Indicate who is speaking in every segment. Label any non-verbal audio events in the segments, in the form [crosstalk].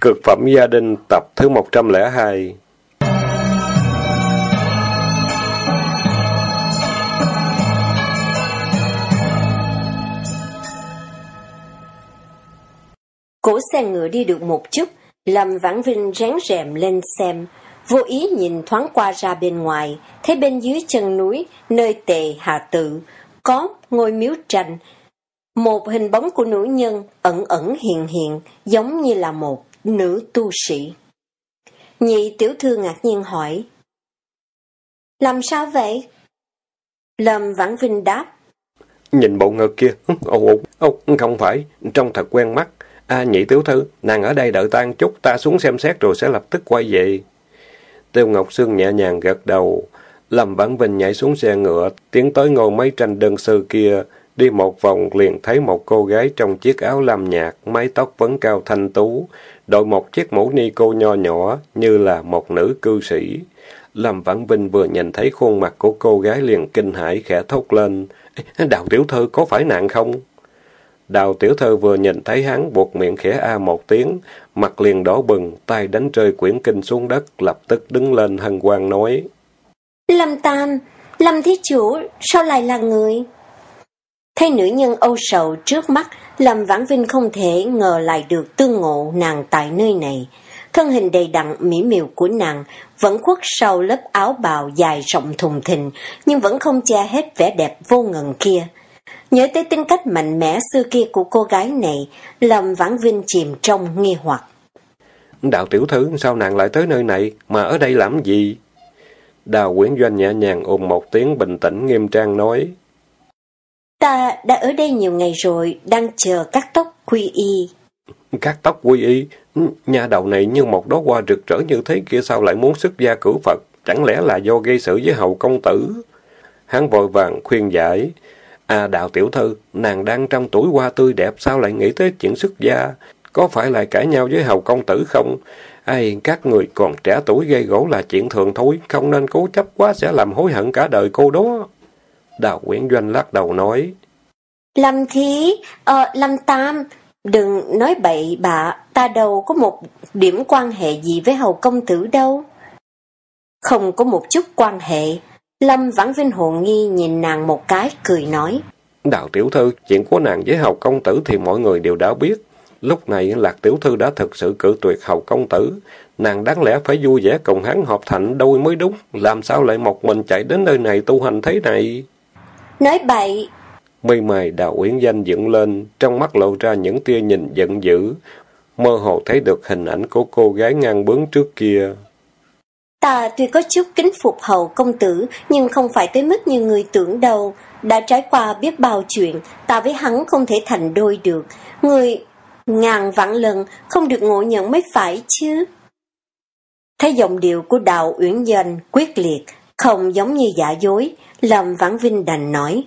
Speaker 1: Cực phẩm gia đình tập thứ 102
Speaker 2: Cổ xe ngựa đi được một chút, Lâm Vãn Vinh ráng rèm lên xem, vô ý nhìn thoáng qua ra bên ngoài, thấy bên dưới chân núi, nơi tề hạ tự, có ngôi miếu tranh. Một hình bóng của nữ nhân ẩn ẩn hiện hiện, giống như là một nữ tu sĩ. Nhị tiểu thư ngạc nhiên hỏi, Làm sao vậy? Lâm Vãn Vinh đáp,
Speaker 1: Nhìn bộ ngực kia, [laughs] ồ, ồ, không phải, trông thật quen mắt. À, nhị tiểu thư, nàng ở đây đợi ta chút, ta xuống xem xét rồi sẽ lập tức quay về. Tiêu Ngọc Sương nhẹ nhàng gật đầu. Lâm Vãn Vinh nhảy xuống xe ngựa, tiến tới ngồi mấy tranh đơn sư kia, đi một vòng liền thấy một cô gái trong chiếc áo lam nhạt, mái tóc vấn cao thanh tú, đội một chiếc mũ ni cô nho nhỏ như là một nữ cư sĩ. Lâm Vãn Vinh vừa nhìn thấy khuôn mặt của cô gái liền kinh hãi khẽ thốt lên, Đào tiểu thư có phải nạn không? Đào tiểu thư vừa nhìn thấy hắn buộc miệng khẽ a một tiếng, mặt liền đỏ bừng, tay đánh rơi quyển kinh xuống đất, lập tức đứng lên hân hoan nói.
Speaker 2: Lâm Tam, Lâm Thí Chủ, sao lại là người? Thấy nữ nhân âu sầu trước mắt, Lâm Vãn Vinh không thể ngờ lại được tương ngộ nàng tại nơi này. Thân hình đầy đặn mỹ miều của nàng vẫn khuất sau lớp áo bào dài rộng thùng thình, nhưng vẫn không che hết vẻ đẹp vô ngần kia. Nhớ tới tính cách mạnh mẽ xưa kia của cô gái này, Lâm Vãn Vinh chìm trong nghi hoặc.
Speaker 1: Đạo tiểu thư, sao nàng lại tới nơi này, mà ở đây làm gì? Đào Quyển Doanh nhẹ nhàng ôm một tiếng bình tĩnh nghiêm trang nói.
Speaker 2: Ta đã ở đây nhiều ngày rồi, đang chờ cắt tóc quy y.
Speaker 1: Cắt tóc quy y? Ừ, nhà đầu này như một đóa hoa rực rỡ như thế kia sao lại muốn xuất gia cử Phật? Chẳng lẽ là do gây sự với hầu công tử? Hắn vội vàng khuyên giải. À đạo tiểu thư, nàng đang trong tuổi hoa tươi đẹp sao lại nghĩ tới chuyện xuất gia? Có phải lại cãi nhau với hầu công tử không? Ai, các người còn trẻ tuổi gây gỗ là chuyện thường thôi, không nên cố chấp quá sẽ làm hối hận cả đời cô đó. Đào Quyển Doanh lắc đầu nói.
Speaker 2: Lâm Thí, ờ, Lâm Tam, đừng nói bậy bạ, ta đâu có một điểm quan hệ gì với hầu công tử đâu. Không có một chút quan hệ, Lâm Vãn Vinh hồ nghi nhìn nàng một cái, cười nói.
Speaker 1: Đạo tiểu thư, chuyện của nàng với hầu công tử thì mọi người đều đã biết. Lúc này Lạc Tiểu Thư đã thực sự cử tuyệt hầu công tử. Nàng đáng lẽ phải vui vẻ cùng hắn hợp thành đôi mới đúng. Làm sao lại một mình chạy đến nơi này tu hành thế này?
Speaker 2: Nói bậy!
Speaker 1: Mi mày đào uyển danh dựng lên, trong mắt lộ ra những tia nhìn giận dữ. Mơ hồ thấy được hình ảnh của cô gái ngang bướng trước kia.
Speaker 2: Ta tuy có chút kính phục hầu công tử, nhưng không phải tới mức như người tưởng đâu. Đã trải qua biết bao chuyện, ta với hắn không thể thành đôi được. Người ngàn vạn lần không được ngộ nhận mới phải chứ. Thấy giọng điệu của đạo uyển doanh quyết liệt, không giống như giả dối, Lâm Vãn Vinh đành nói.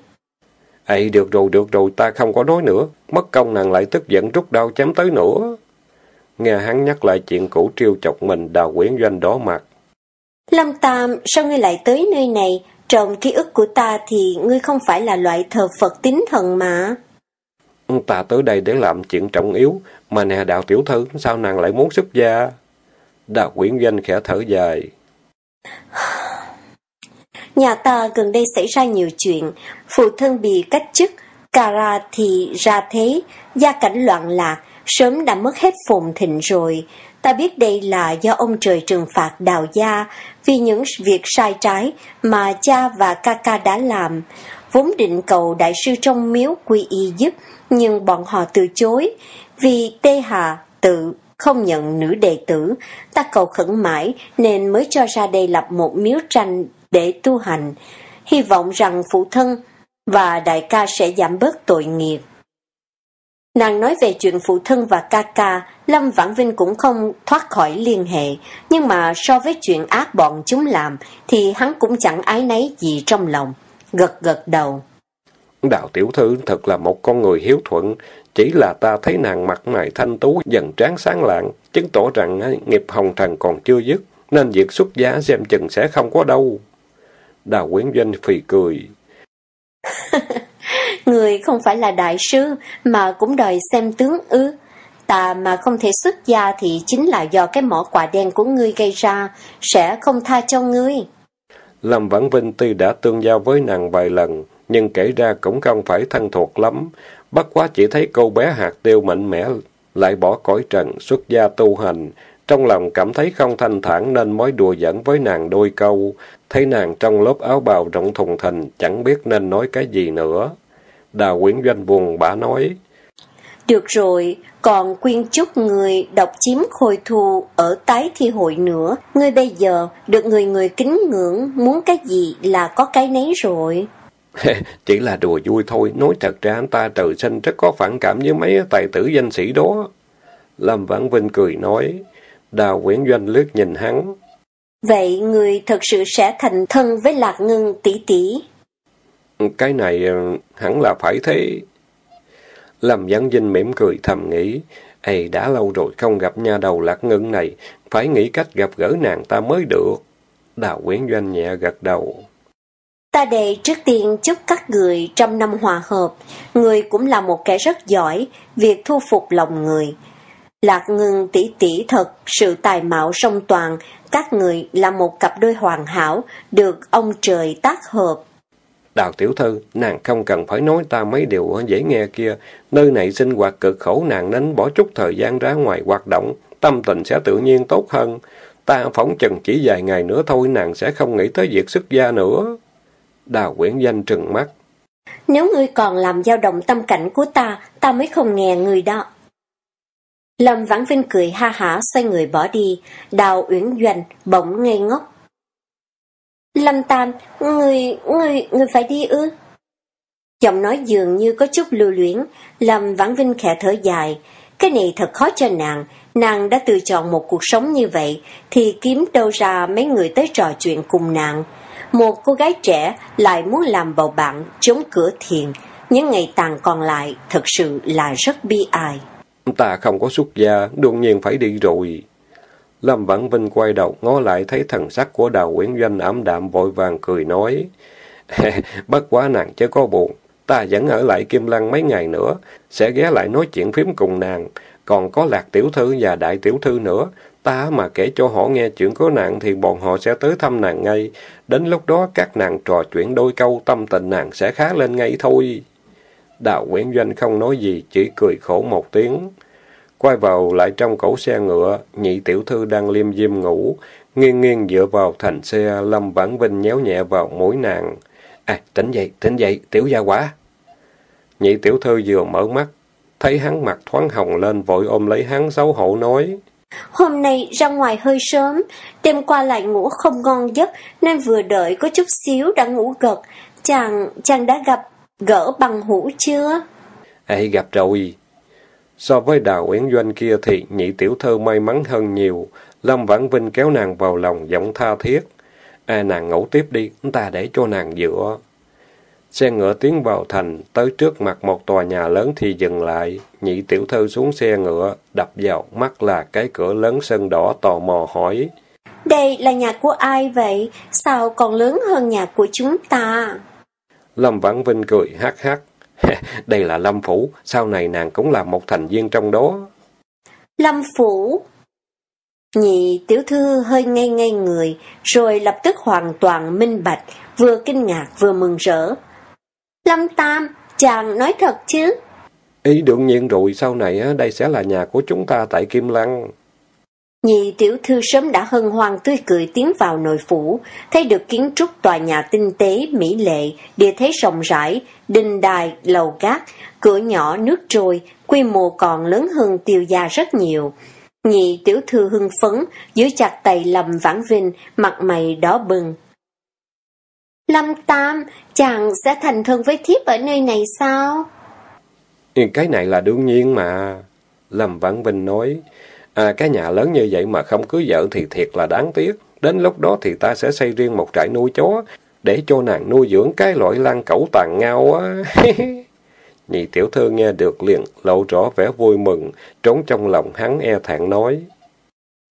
Speaker 1: Ê, được rồi, được rồi, ta không có nói nữa. Mất công nàng lại tức giận rút đau chém tới nữa. Nghe hắn nhắc lại chuyện cũ triêu chọc mình, đào quyển doanh đỏ mặt.
Speaker 2: Lâm Tam, sao ngươi lại tới nơi này? Trong ký ức của ta thì ngươi không phải là loại thờ Phật tín thần mà.
Speaker 1: Ta tới đây để làm chuyện trọng yếu, mà nè đạo tiểu thư, sao nàng lại muốn xuất gia? Đào quyển doanh khẽ thở dài. [sighs]
Speaker 2: Nhà ta gần đây xảy ra nhiều chuyện, phụ thân bị cách chức, cà ra thì ra thế, gia cảnh loạn lạc, sớm đã mất hết phồn thịnh rồi. Ta biết đây là do ông trời trừng phạt đào gia vì những việc sai trái mà cha và ca ca đã làm. Vốn định cầu đại sư trong miếu quy y giúp, nhưng bọn họ từ chối, vì Tê Hà tự không nhận nữ đệ tử. Ta cầu khẩn mãi nên mới cho ra đây lập một miếu tranh để tu hành, hy vọng rằng phụ thân và đại ca sẽ giảm bớt tội nghiệp. Nàng nói về chuyện phụ thân và ca ca, Lâm Vãn Vinh cũng không thoát khỏi liên hệ, nhưng mà so với chuyện ác bọn chúng làm, thì hắn cũng chẳng ái nấy gì trong lòng. Gật gật đầu.
Speaker 1: Đạo tiểu thư thật là một con người hiếu thuận, chỉ là ta thấy nàng mặt mày thanh tú, dần tráng sáng lạng, chứng tỏ rằng nghiệp hồng trần còn chưa dứt, nên việc xuất giá xem chừng sẽ không có đâu. Đào Quyến Doanh phì cười. [laughs]
Speaker 2: Người không phải là đại sư, mà cũng đòi xem tướng ư. ta mà không thể xuất gia thì chính là do cái mỏ quả đen của ngươi gây ra, sẽ không tha cho ngươi.
Speaker 1: Lâm Vãn Vinh tuy đã tương giao với nàng vài lần, nhưng kể ra cũng không phải thân thuộc lắm. Bất quá chỉ thấy cô bé hạt tiêu mạnh mẽ, lại bỏ cõi trần, xuất gia tu hành. Trong lòng cảm thấy không thanh thản nên mới đùa giỡn với nàng đôi câu. Thấy nàng trong lớp áo bào rộng thùng thình, chẳng biết nên nói cái gì nữa. Đào Quyển Doanh buồn bã nói.
Speaker 2: Được rồi, còn quyên chúc người độc chiếm khôi thu ở tái thi hội nữa. Ngươi bây giờ được người người kính ngưỡng, muốn cái gì là có cái nấy rồi. [laughs]
Speaker 1: Chỉ là đùa vui thôi, nói thật ra anh ta trời sinh rất có phản cảm với mấy tài tử danh sĩ đó. Lâm Vãn Vinh cười nói, Đào Quyển Doanh lướt nhìn hắn.
Speaker 2: Vậy người thật sự sẽ thành thân với Lạc Ngân tỷ tỷ?
Speaker 1: Cái này ờ, hẳn là phải thế. Lâm Vãn Vinh mỉm cười thầm nghĩ, Ê, đã lâu rồi không gặp nha đầu Lạc Ngân này, phải nghĩ cách gặp gỡ nàng ta mới được. Đào Quyển Doanh nhẹ gật đầu.
Speaker 2: Ta đề trước tiên chúc các người trăm năm hòa hợp, người cũng là một kẻ rất giỏi, việc thu phục lòng người. Lạc ngưng tỷ tỷ thật, sự tài mạo song toàn, các người là một cặp đôi hoàn hảo, được ông trời tác hợp.
Speaker 1: Đào tiểu thư, nàng không cần phải nói ta mấy điều dễ nghe kia, nơi này sinh hoạt cực khổ nàng nên bỏ chút thời gian ra ngoài hoạt động, tâm tình sẽ tự nhiên tốt hơn. Ta phóng chừng chỉ vài ngày nữa thôi nàng sẽ không nghĩ tới việc xuất gia nữa. Đào quyển danh trừng mắt.
Speaker 2: Nếu ngươi còn làm dao động tâm cảnh của ta, ta mới không nghe người đó. Lâm Vãn Vinh cười ha hả xoay người bỏ đi, đào uyển doanh bỗng ngây ngốc. Lâm Tam, người, người, người phải đi ư? Giọng nói dường như có chút lưu luyến, Lâm Vãn Vinh khẽ thở dài. Cái này thật khó cho nàng, nàng đã tự chọn một cuộc sống như vậy, thì kiếm đâu ra mấy người tới trò chuyện cùng nàng. Một cô gái trẻ lại muốn làm bầu bạn chống cửa thiền, những ngày tàn còn lại thật sự là rất bi ai.
Speaker 1: Ta không có xuất gia, đương nhiên phải đi rồi. Lâm Vãn Vinh quay đầu ngó lại thấy thần sắc của Đào Quyển Doanh ảm đạm vội vàng cười nói. [laughs] Bất quá nàng chứ có buồn, ta vẫn ở lại Kim Lăng mấy ngày nữa, sẽ ghé lại nói chuyện phím cùng nàng. Còn có Lạc Tiểu Thư và Đại Tiểu Thư nữa, ta mà kể cho họ nghe chuyện của nàng thì bọn họ sẽ tới thăm nàng ngay. Đến lúc đó các nàng trò chuyện đôi câu tâm tình nàng sẽ khá lên ngay thôi. Đào Nguyễn Doanh không nói gì, chỉ cười khổ một tiếng. Quay vào lại trong cổ xe ngựa, nhị tiểu thư đang liêm diêm ngủ, nghiêng nghiêng dựa vào thành xe, Lâm Vãn Vinh nhéo nhẹ vào mũi nàng. À, tỉnh dậy, tỉnh dậy, tiểu gia quả. Nhị tiểu thư vừa mở mắt, thấy hắn mặt thoáng hồng lên, vội ôm lấy hắn xấu hổ nói.
Speaker 2: Hôm nay ra ngoài hơi sớm, đêm qua lại ngủ không ngon giấc, nên vừa đợi có chút xíu đã ngủ gật. Chàng, chàng đã gặp gỡ bằng hữu chưa?
Speaker 1: Ê, gặp rồi. So với đào uyển doanh kia thì nhị tiểu thư may mắn hơn nhiều. Lâm Vãn Vinh kéo nàng vào lòng giọng tha thiết. À, nàng ngủ tiếp đi, ta để cho nàng dựa. Xe ngựa tiến vào thành, tới trước mặt một tòa nhà lớn thì dừng lại. Nhị tiểu thư xuống xe ngựa, đập vào mắt là cái cửa lớn sân đỏ tò mò hỏi.
Speaker 2: Đây là nhà của ai vậy? Sao còn lớn hơn nhà của chúng ta?
Speaker 1: Lâm Vãn Vinh cười hát hát. [laughs] Đây là Lâm Phủ, sau này nàng cũng là một thành viên trong đó.
Speaker 2: Lâm Phủ Nhị tiểu thư hơi ngây ngây người, rồi lập tức hoàn toàn minh bạch, vừa kinh ngạc vừa mừng rỡ. Lâm Tam, chàng nói thật chứ?
Speaker 1: Ý đương nhiên rồi, sau này đây sẽ là nhà của chúng ta tại Kim Lăng.
Speaker 2: Nhị tiểu thư sớm đã hân hoan tươi cười tiến vào nội phủ, thấy được kiến trúc tòa nhà tinh tế, mỹ lệ, địa thế rộng rãi, đình đài, lầu gác, cửa nhỏ nước trôi, quy mô còn lớn hơn tiêu gia rất nhiều. Nhị tiểu thư hưng phấn, giữ chặt tay Lâm Vãn Vinh, mặt mày đỏ bừng. Lâm Tam, chàng sẽ thành thân với thiếp ở nơi này sao?
Speaker 1: Cái này là đương nhiên mà. Lâm Vãn Vinh nói, À, cái nhà lớn như vậy mà không cưới vợ thì thiệt là đáng tiếc. Đến lúc đó thì ta sẽ xây riêng một trại nuôi chó, để cho nàng nuôi dưỡng cái loại lan cẩu tàn ngao á. [laughs] Nhị tiểu thư nghe được liền, lộ rõ vẻ vui mừng, trốn trong lòng hắn e thẹn nói.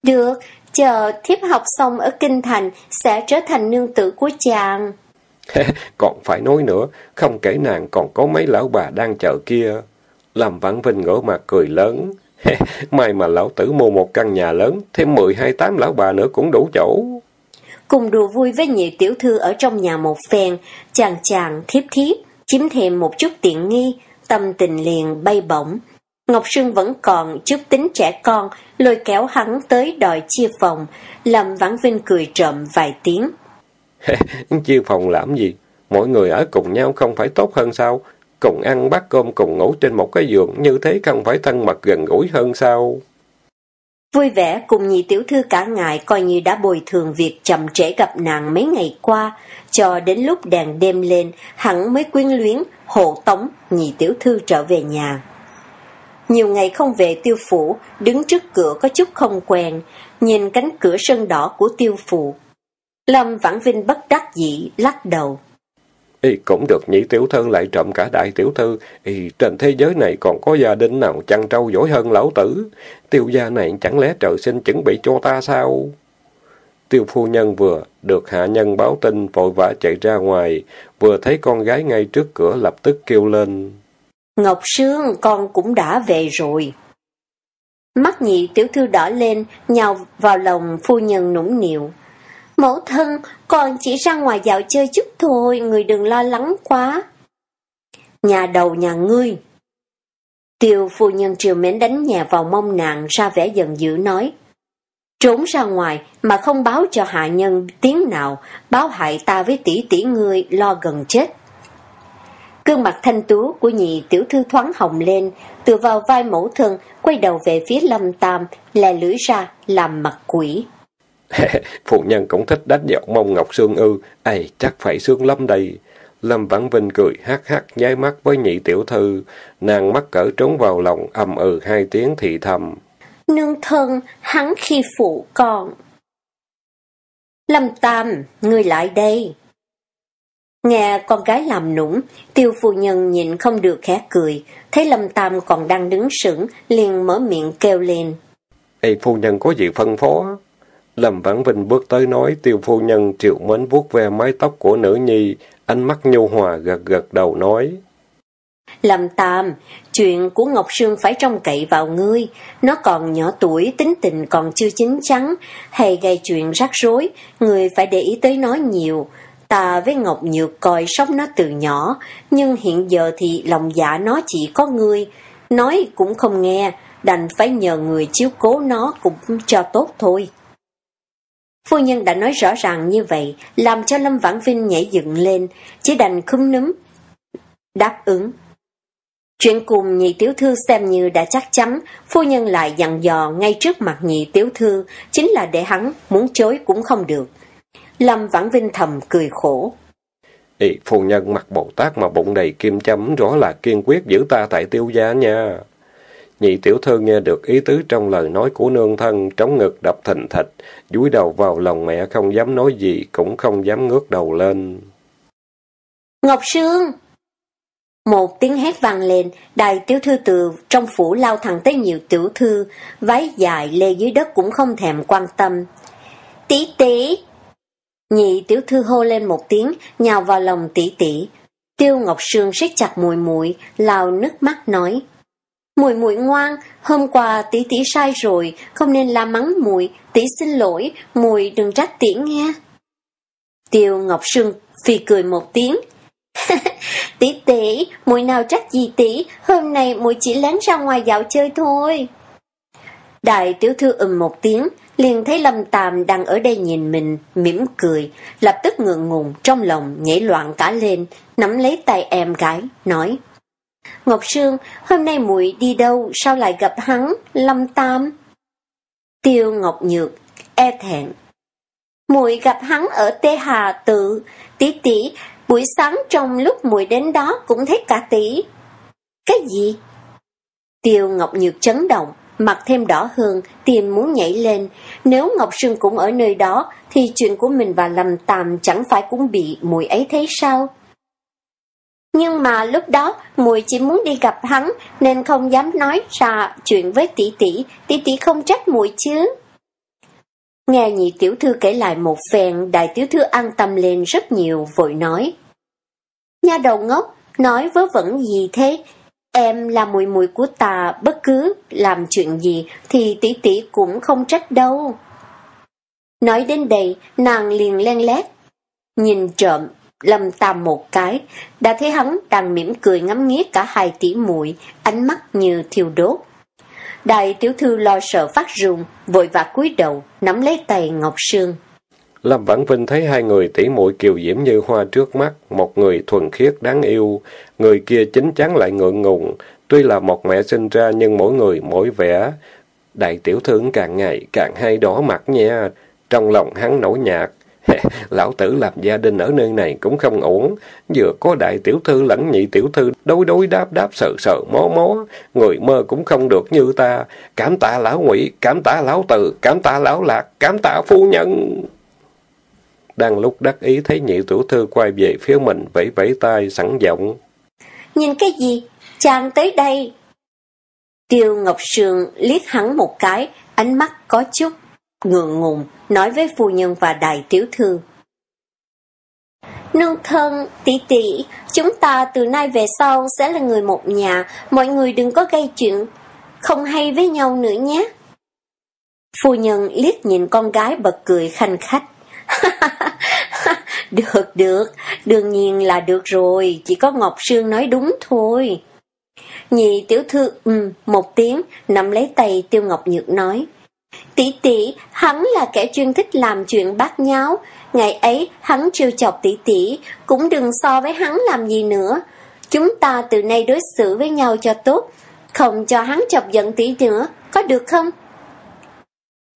Speaker 2: Được, chờ thiếp học xong ở Kinh Thành, sẽ trở thành nương tử của chàng. [laughs]
Speaker 1: còn phải nói nữa, không kể nàng còn có mấy lão bà đang chờ kia. Làm Vãn Vinh ngỡ mặt cười lớn. [laughs] May mà lão tử mua một căn nhà lớn, thêm 12 tám lão bà nữa cũng đủ chỗ.
Speaker 2: Cùng đùa vui với nhị tiểu thư ở trong nhà một phen, chàng chàng thiếp thiếp, chiếm thêm một chút tiện nghi, tâm tình liền bay bổng. Ngọc Sương vẫn còn chút tính trẻ con, lôi kéo hắn tới đòi chia phòng, Lâm Vãn Vinh cười trộm vài tiếng. [laughs]
Speaker 1: chia phòng làm gì? Mọi người ở cùng nhau không phải tốt hơn sao? Cùng ăn bát cơm cùng ngủ trên một cái giường, như thế không phải thân mật gần gũi hơn sao?
Speaker 2: Vui vẻ cùng nhị tiểu thư cả ngày coi như đã bồi thường việc chậm trễ gặp nàng mấy ngày qua, cho đến lúc đèn đêm lên, hắn mới quyến luyến, hộ tống nhị tiểu thư trở về nhà. Nhiều ngày không về tiêu phủ, đứng trước cửa có chút không quen, nhìn cánh cửa sân đỏ của tiêu phủ. Lâm Vãn Vinh bất đắc dĩ, lắc đầu.
Speaker 1: Y cũng được nhị tiểu thư lại trộm cả đại tiểu thư, y trên thế giới này còn có gia đình nào chăn trâu giỏi hơn lão tử. Tiêu gia này chẳng lẽ trời sinh chuẩn bị cho ta sao? Tiêu phu nhân vừa được hạ nhân báo tin vội vã chạy ra ngoài, vừa thấy con gái ngay trước cửa lập tức kêu lên.
Speaker 2: Ngọc Sương, con cũng đã về rồi. Mắt nhị tiểu thư đỏ lên, nhào vào lòng phu nhân nũng nịu. Mẫu thân, con chỉ ra ngoài dạo chơi chút thôi, người đừng lo lắng quá. Nhà đầu nhà ngươi. Tiêu phu nhân triều mến đánh nhà vào mông nàng ra vẻ giận dữ nói. Trốn ra ngoài mà không báo cho hạ nhân tiếng nào, báo hại ta với tỷ tỷ ngươi lo gần chết. Gương mặt thanh tú của nhị tiểu thư thoáng hồng lên, tựa vào vai mẫu thân, quay đầu về phía lâm tam, lè lưỡi ra, làm mặt quỷ. [laughs]
Speaker 1: Phụ nhân cũng thích đánh dọc mông Ngọc Sương ư, ây chắc phải sướng lắm đây. Lâm Vãn Vinh cười hát hát nháy mắt với nhị tiểu thư, nàng mắc cỡ trốn vào lòng âm ừ hai tiếng thì thầm.
Speaker 2: Nương thân, hắn khi phụ con. Lâm Tam, ngươi lại đây. Nghe con gái làm nũng, tiêu phu nhân nhìn không được khẽ cười, thấy Lâm Tam còn đang đứng sững, liền mở miệng kêu lên.
Speaker 1: Ê phu nhân có gì phân phó? Lâm Vãn Vinh bước tới nói, tiêu phu nhân triệu mến vuốt ve mái tóc của nữ nhi, ánh mắt nhu hòa gật gật đầu nói.
Speaker 2: Lâm Tam, chuyện của Ngọc Sương phải trông cậy vào ngươi, nó còn nhỏ tuổi, tính tình còn chưa chín chắn, hay gây chuyện rắc rối, người phải để ý tới nó nhiều, Ta với Ngọc Nhược coi sóc nó từ nhỏ, nhưng hiện giờ thì lòng dạ nó chỉ có ngươi, nói cũng không nghe, đành phải nhờ người chiếu cố nó cũng cho tốt thôi. Phu nhân đã nói rõ ràng như vậy, làm cho Lâm Vãn Vinh nhảy dựng lên, chỉ đành khúm núm, đáp ứng. Chuyện cùng nhị tiểu thư xem như đã chắc chắn, phu nhân lại dặn dò ngay trước mặt nhị tiểu thư, chính là để hắn muốn chối cũng không được. Lâm Vãn Vinh thầm cười khổ.
Speaker 1: Ê, phu nhân mặc Bồ Tát mà bụng đầy kim châm rõ là kiên quyết giữ ta tại tiêu gia nha. Nhị tiểu thư nghe được ý tứ trong lời nói của nương thân, trống ngực đập thình thịch, dúi đầu vào lòng mẹ không dám nói gì, cũng không dám ngước đầu lên.
Speaker 2: Ngọc Sương! Một tiếng hét vang lên, đại tiểu thư từ trong phủ lao thẳng tới nhiều tiểu thư, váy dài lê dưới đất cũng không thèm quan tâm. Tỷ tỷ! Nhị tiểu thư hô lên một tiếng, nhào vào lòng tỷ tỷ. Tiêu Ngọc Sương siết chặt mùi mùi, lao nước mắt nói. Mùi mùi ngoan, hôm qua tỷ tỷ sai rồi, không nên la mắng mùi, tỷ xin lỗi, mùi đừng trách tỷ nghe. Tiêu Ngọc Sương phi cười một tiếng. tỷ tỷ, mùi nào trách gì tỷ, hôm nay mùi chỉ lén ra ngoài dạo chơi thôi. Đại tiểu thư ừm một tiếng, liền thấy Lâm Tàm đang ở đây nhìn mình, mỉm cười, lập tức ngượng ngùng trong lòng nhảy loạn cả lên, nắm lấy tay em gái, nói. Ngọc Sương, hôm nay muội đi đâu, sao lại gặp hắn, Lâm Tam? Tiêu Ngọc Nhược, e thẹn. muội gặp hắn ở Tê Hà tự, tỷ tỷ, buổi sáng trong lúc muội đến đó cũng thấy cả tỷ. Cái gì? Tiêu Ngọc Nhược chấn động, mặt thêm đỏ hơn, tim muốn nhảy lên. Nếu Ngọc Sương cũng ở nơi đó, thì chuyện của mình và Lâm Tam chẳng phải cũng bị mùi ấy thấy sao? Nhưng mà lúc đó, muội chỉ muốn đi gặp hắn, nên không dám nói ra chuyện với tỷ tỷ, tỷ tỷ không trách muội chứ. Nghe nhị tiểu thư kể lại một phen, đại tiểu thư an tâm lên rất nhiều, vội nói. Nha đầu ngốc, nói vớ vẩn gì thế? Em là muội muội của ta, bất cứ làm chuyện gì thì tỷ tỷ cũng không trách đâu. Nói đến đây, nàng liền len lét, nhìn trộm Lâm Tam một cái, đã thấy hắn đang mỉm cười ngắm nghía cả hai tỷ muội, ánh mắt như thiêu đốt. Đại tiểu thư lo sợ phát run, vội vã cúi đầu, nắm lấy tay Ngọc Sương.
Speaker 1: Lâm Vãn Vinh thấy hai người tỷ muội kiều diễm như hoa trước mắt, một người thuần khiết đáng yêu, người kia chính chắn lại ngượng ngùng, tuy là một mẹ sinh ra nhưng mỗi người mỗi vẻ. Đại tiểu thư càng ngày càng hay đỏ mặt nha, trong lòng hắn nổi nhạt, [laughs] Lão tử làm gia đình ở nơi này cũng không ổn. Vừa có đại tiểu thư lẫn nhị tiểu thư đối đối đáp đáp sợ sợ mó mó. Người mơ cũng không được như ta. Cảm tạ lão ngụy, cảm tạ lão từ, cảm tạ lão lạc, cảm tạ phu nhân. Đang lúc đắc ý thấy nhị tiểu thư quay về phía mình vẫy vẫy tay sẵn giọng.
Speaker 2: Nhìn cái gì? Chàng tới đây. Tiêu Ngọc Sương liếc hắn một cái, ánh mắt có chút ngượng ngùng, nói với phu nhân và đại tiểu thư. Nương thân, tỷ tỷ, chúng ta từ nay về sau sẽ là người một nhà, mọi người đừng có gây chuyện, không hay với nhau nữa nhé. Phu nhân liếc nhìn con gái bật cười khanh khách. [laughs] được, được, đương nhiên là được rồi, chỉ có Ngọc Sương nói đúng thôi. Nhị tiểu thư um, một tiếng, nắm lấy tay Tiêu Ngọc Nhược nói. Tỷ tỷ, hắn là kẻ chuyên thích làm chuyện bát nháo. Ngày ấy, hắn trêu chọc tỷ tỷ, cũng đừng so với hắn làm gì nữa. Chúng ta từ nay đối xử với nhau cho tốt, không cho hắn chọc giận tỷ nữa, có được không?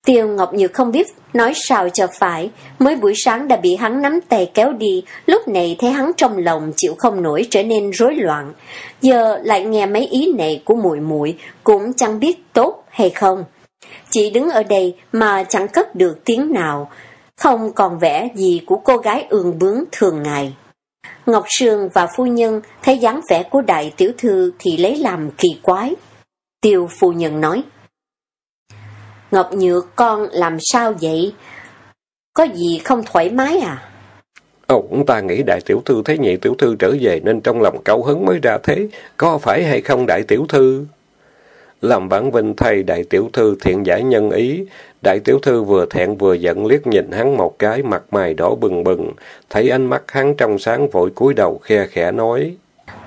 Speaker 2: Tiêu Ngọc Nhược không biết nói sao cho phải, mới buổi sáng đã bị hắn nắm tay kéo đi, lúc này thấy hắn trong lòng chịu không nổi trở nên rối loạn. Giờ lại nghe mấy ý này của muội muội cũng chẳng biết tốt hay không. Chỉ đứng ở đây mà chẳng cất được tiếng nào, không còn vẻ gì của cô gái ương bướng thường ngày. Ngọc Sương và phu nhân thấy dáng vẻ của đại tiểu thư thì lấy làm kỳ quái. Tiêu phu nhân nói, Ngọc Nhược con làm sao vậy? Có gì không thoải mái à?
Speaker 1: Ồ, ta nghĩ đại tiểu thư thấy nhị tiểu thư trở về nên trong lòng cao hứng mới ra thế, có phải hay không đại tiểu thư? Làm bản vinh thay đại tiểu thư thiện giải nhân ý. Đại tiểu thư vừa thẹn vừa giận liếc nhìn hắn một cái, mặt mày đỏ bừng bừng. Thấy ánh mắt hắn trong sáng vội cúi đầu khe khẽ nói.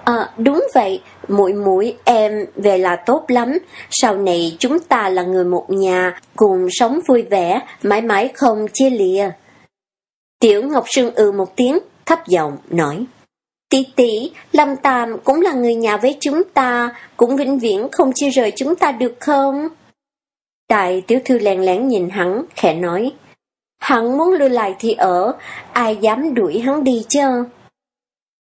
Speaker 2: À, đúng vậy, muội muội em về là tốt lắm. Sau này chúng ta là người một nhà, cùng sống vui vẻ, mãi mãi không chia lìa. Tiểu Ngọc Sương ừ một tiếng, thấp giọng nói. Tỷ tỷ, Lâm Tàm cũng là người nhà với chúng ta, cũng vĩnh viễn không chia rời chúng ta được không? Đại tiểu thư lèn lén nhìn hắn, khẽ nói. Hắn muốn lưu lại thì ở, ai dám đuổi hắn đi chứ?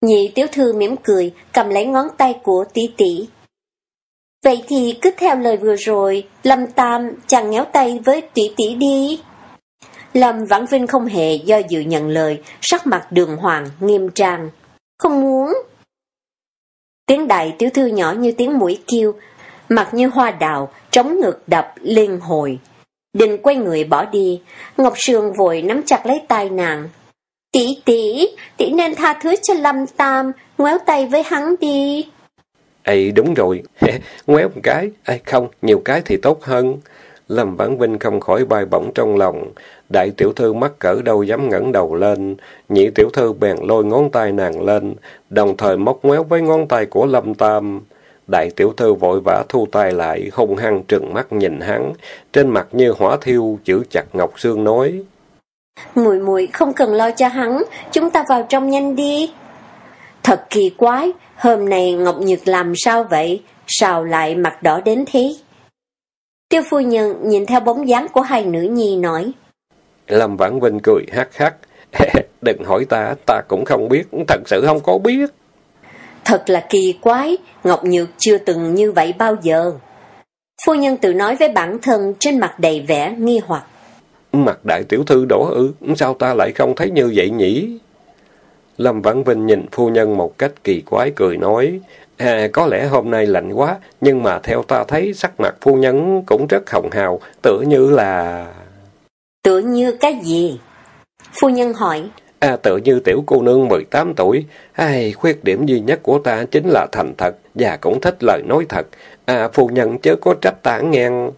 Speaker 2: Nhị tiểu thư mỉm cười, cầm lấy ngón tay của tỷ tỷ. Vậy thì cứ theo lời vừa rồi, Lâm Tam chàng ngéo tay với tỷ tỷ đi. Lâm Vãn Vinh không hề do dự nhận lời, sắc mặt đường hoàng, nghiêm trang. Không muốn. Tiếng đại tiểu thư nhỏ như tiếng mũi kêu, mặt như hoa đào, trống ngực đập, liên hồi. đình quay người bỏ đi, Ngọc Sương vội nắm chặt lấy tay nàng. Tỷ tỷ, tỷ nên tha thứ cho Lâm Tam, ngoéo tay với hắn đi.
Speaker 1: Ê, đúng rồi, [laughs] ngoéo một cái, Ê, không, nhiều cái thì tốt hơn. Lâm Vãn Vinh không khỏi bay bổng trong lòng, đại tiểu thư mắc cỡ đâu dám ngẩng đầu lên, nhị tiểu thư bèn lôi ngón tay nàng lên, đồng thời móc ngoéo với ngón tay của Lâm Tam. Đại tiểu thư vội vã thu tay lại, hung hăng trừng mắt nhìn hắn, trên mặt như hỏa thiêu, giữ chặt Ngọc Sương nói.
Speaker 2: Mùi mùi không cần lo cho hắn, chúng ta vào trong nhanh đi. Thật kỳ quái, hôm nay Ngọc Nhược làm sao vậy? Sao lại mặt đỏ đến thế? Tiêu phu nhân nhìn theo bóng dáng của hai nữ nhi nói.
Speaker 1: Lâm Vãn Vinh cười hắc hắc. [laughs] Đừng hỏi ta, ta cũng không biết, thật sự không có biết.
Speaker 2: Thật là kỳ quái, Ngọc Nhược chưa từng như vậy bao giờ. Phu nhân tự nói với bản thân trên mặt đầy vẻ nghi hoặc.
Speaker 1: Mặt đại tiểu thư đổ ư, sao ta lại không thấy như vậy nhỉ? Lâm Vãn Vinh nhìn phu nhân một cách kỳ quái cười nói, À, có lẽ hôm nay lạnh quá, nhưng mà theo ta thấy sắc mặt phu nhân cũng rất hồng hào, tựa như là...
Speaker 2: Tựa như cái gì? Phu nhân hỏi.
Speaker 1: À tự như tiểu cô nương 18 tuổi, ai khuyết điểm duy nhất của ta chính là thành thật, và cũng thích lời nói thật. À phu nhân chớ có trách ta ngang.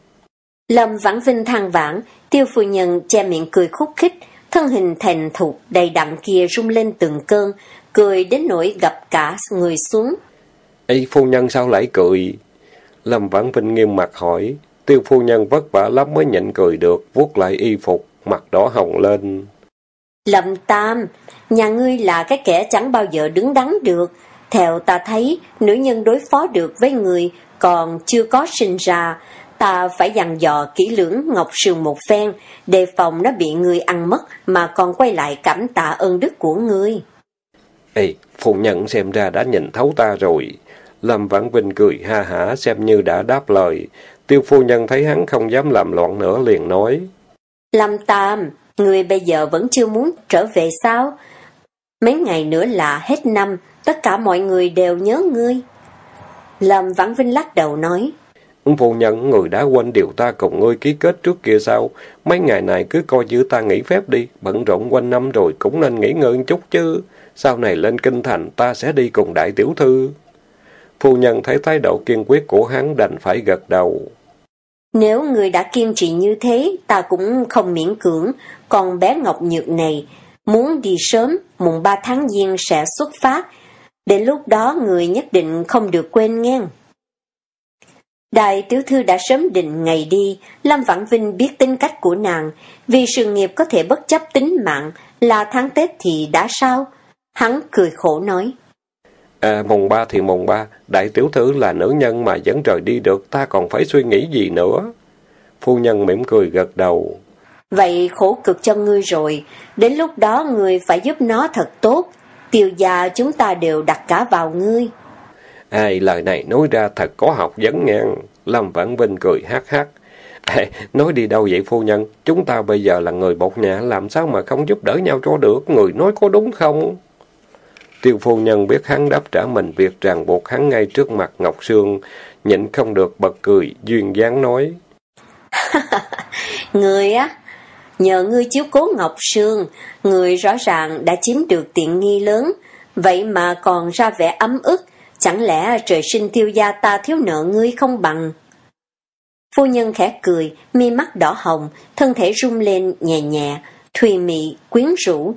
Speaker 2: Lâm Vãn Vinh than vãn, tiêu phu nhân che miệng cười khúc khích, thân hình thành thục đầy đặn kia rung lên từng cơn, cười đến nỗi gập cả người xuống.
Speaker 1: Ê phu nhân sao lại cười? Lâm Vãn Vinh nghiêm mặt hỏi, tiêu phu nhân vất vả lắm mới nhịn cười được, vuốt lại y phục, mặt đỏ hồng lên.
Speaker 2: Lâm Tam, nhà ngươi là cái kẻ chẳng bao giờ đứng đắn được. Theo ta thấy, nữ nhân đối phó được với người còn chưa có sinh ra, ta phải dặn dò kỹ lưỡng Ngọc Sương một phen, đề phòng nó bị người ăn mất mà còn quay lại cảm tạ ơn đức của ngươi.
Speaker 1: Ê, phu nhân xem ra đã nhìn thấu ta rồi. Lâm Vãn Vinh cười ha hả xem như đã đáp lời. Tiêu phu nhân thấy hắn không dám làm loạn nữa liền nói.
Speaker 2: Lâm Tam, người bây giờ vẫn chưa muốn trở về sao? Mấy ngày nữa là hết năm, tất cả mọi người đều nhớ ngươi. Lâm Vãn Vinh lắc đầu nói.
Speaker 1: Phu nhân, người đã quên điều ta cùng ngươi ký kết trước kia sao? Mấy ngày này cứ coi như ta nghỉ phép đi, bận rộn quanh năm rồi cũng nên nghỉ ngơi chút chứ. Sau này lên kinh thành ta sẽ đi cùng đại tiểu thư. Phu nhân thấy thái độ kiên quyết của hắn đành phải gật đầu.
Speaker 2: Nếu người đã kiên trì như thế, ta cũng không miễn cưỡng, còn bé Ngọc Nhược này, muốn đi sớm, mùng 3 tháng Giêng sẽ xuất phát. Đến lúc đó người nhất định không được quên nghe. Đại tiểu thư đã sớm định ngày đi, Lâm Vãn Vinh biết tính cách của nàng, vì sự nghiệp có thể bất chấp tính mạng, là tháng Tết thì đã sao? Hắn cười khổ nói.
Speaker 1: À, mùng ba thì mùng ba, đại tiểu thư là nữ nhân mà vẫn rời đi được, ta còn phải suy nghĩ gì nữa? Phu nhân mỉm cười gật đầu.
Speaker 2: Vậy khổ cực cho ngươi rồi, đến lúc đó ngươi phải giúp nó thật tốt, tiêu gia chúng ta đều đặt cả vào ngươi.
Speaker 1: Ai, lời này nói ra thật có học vấn ngang. Lâm Vãn Vinh cười hát hát. À, nói đi đâu vậy phu nhân? Chúng ta bây giờ là người một nhà, làm sao mà không giúp đỡ nhau cho được? Người nói có đúng không? Tiêu phu nhân biết hắn đáp trả mình việc ràng buộc hắn ngay trước mặt Ngọc Sương, nhịn không được bật cười, duyên dáng nói. [laughs]
Speaker 2: người á, nhờ ngươi chiếu cố Ngọc Sương, người rõ ràng đã chiếm được tiện nghi lớn, vậy mà còn ra vẻ ấm ức, chẳng lẽ trời sinh tiêu gia ta thiếu nợ ngươi không bằng? Phu nhân khẽ cười, mi mắt đỏ hồng, thân thể rung lên nhẹ nhẹ, thùy mị, quyến rũ,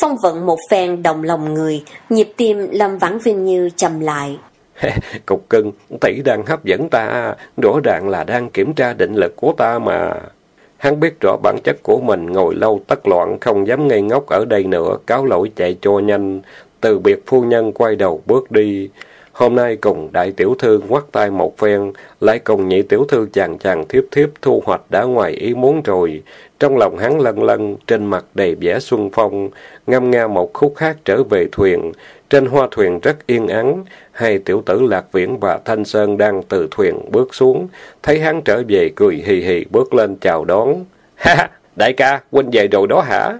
Speaker 2: Phong vận một phen đồng lòng người, nhịp tim Lâm Vãn Vinh Như trầm lại.
Speaker 1: Cục cưng, tỷ đang hấp dẫn ta, rõ ràng là đang kiểm tra định lực của ta mà. Hắn biết rõ bản chất của mình, ngồi lâu tất loạn, không dám ngây ngốc ở đây nữa, cáo lỗi chạy cho nhanh. Từ biệt phu nhân quay đầu bước đi. Hôm nay cùng đại tiểu thư ngoắt tay một phen, lại cùng nhị tiểu thư chàng chàng thiếp thiếp thu hoạch đã ngoài ý muốn rồi. Trong lòng hắn lân lân, trên mặt đầy vẻ xuân phong, ngâm nga một khúc hát trở về thuyền. Trên hoa thuyền rất yên ắng, hai tiểu tử Lạc Viễn và Thanh Sơn đang từ thuyền bước xuống, thấy hắn trở về cười hì hì bước lên chào đón. [laughs] Ha, đại ca, huynh về rồi đó hả?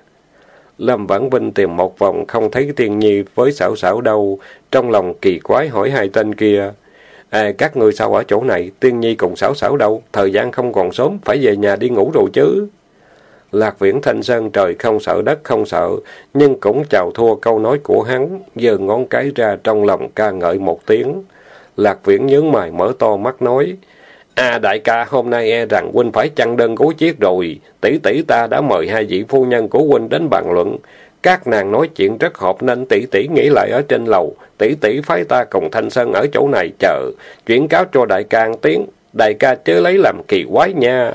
Speaker 1: Lâm Vãn Vinh tìm một vòng không thấy Tiên Nhi với xảo xảo đâu, trong lòng kỳ quái hỏi hai tên kia. À, các người sao ở chỗ này, Tiên Nhi cùng xảo xảo đâu, thời gian không còn sớm, phải về nhà đi ngủ rồi chứ. Lạc Viễn Thanh Sơn trời không sợ đất không sợ, nhưng cũng chào thua câu nói của hắn, giơ ngón cái ra trong lòng ca ngợi một tiếng. Lạc Viễn nhướng mày mở to mắt nói, À đại ca, hôm nay e rằng huynh phải chăn đơn gối chiếc rồi. Tỷ tỷ ta đã mời hai vị phu nhân của huynh đến bàn luận. Các nàng nói chuyện rất hợp nên tỷ tỷ nghĩ lại ở trên lầu. Tỷ tỷ phái ta cùng Thanh Sơn ở chỗ này chờ. Chuyển cáo cho đại ca tiếng. Đại ca chớ lấy làm kỳ quái nha.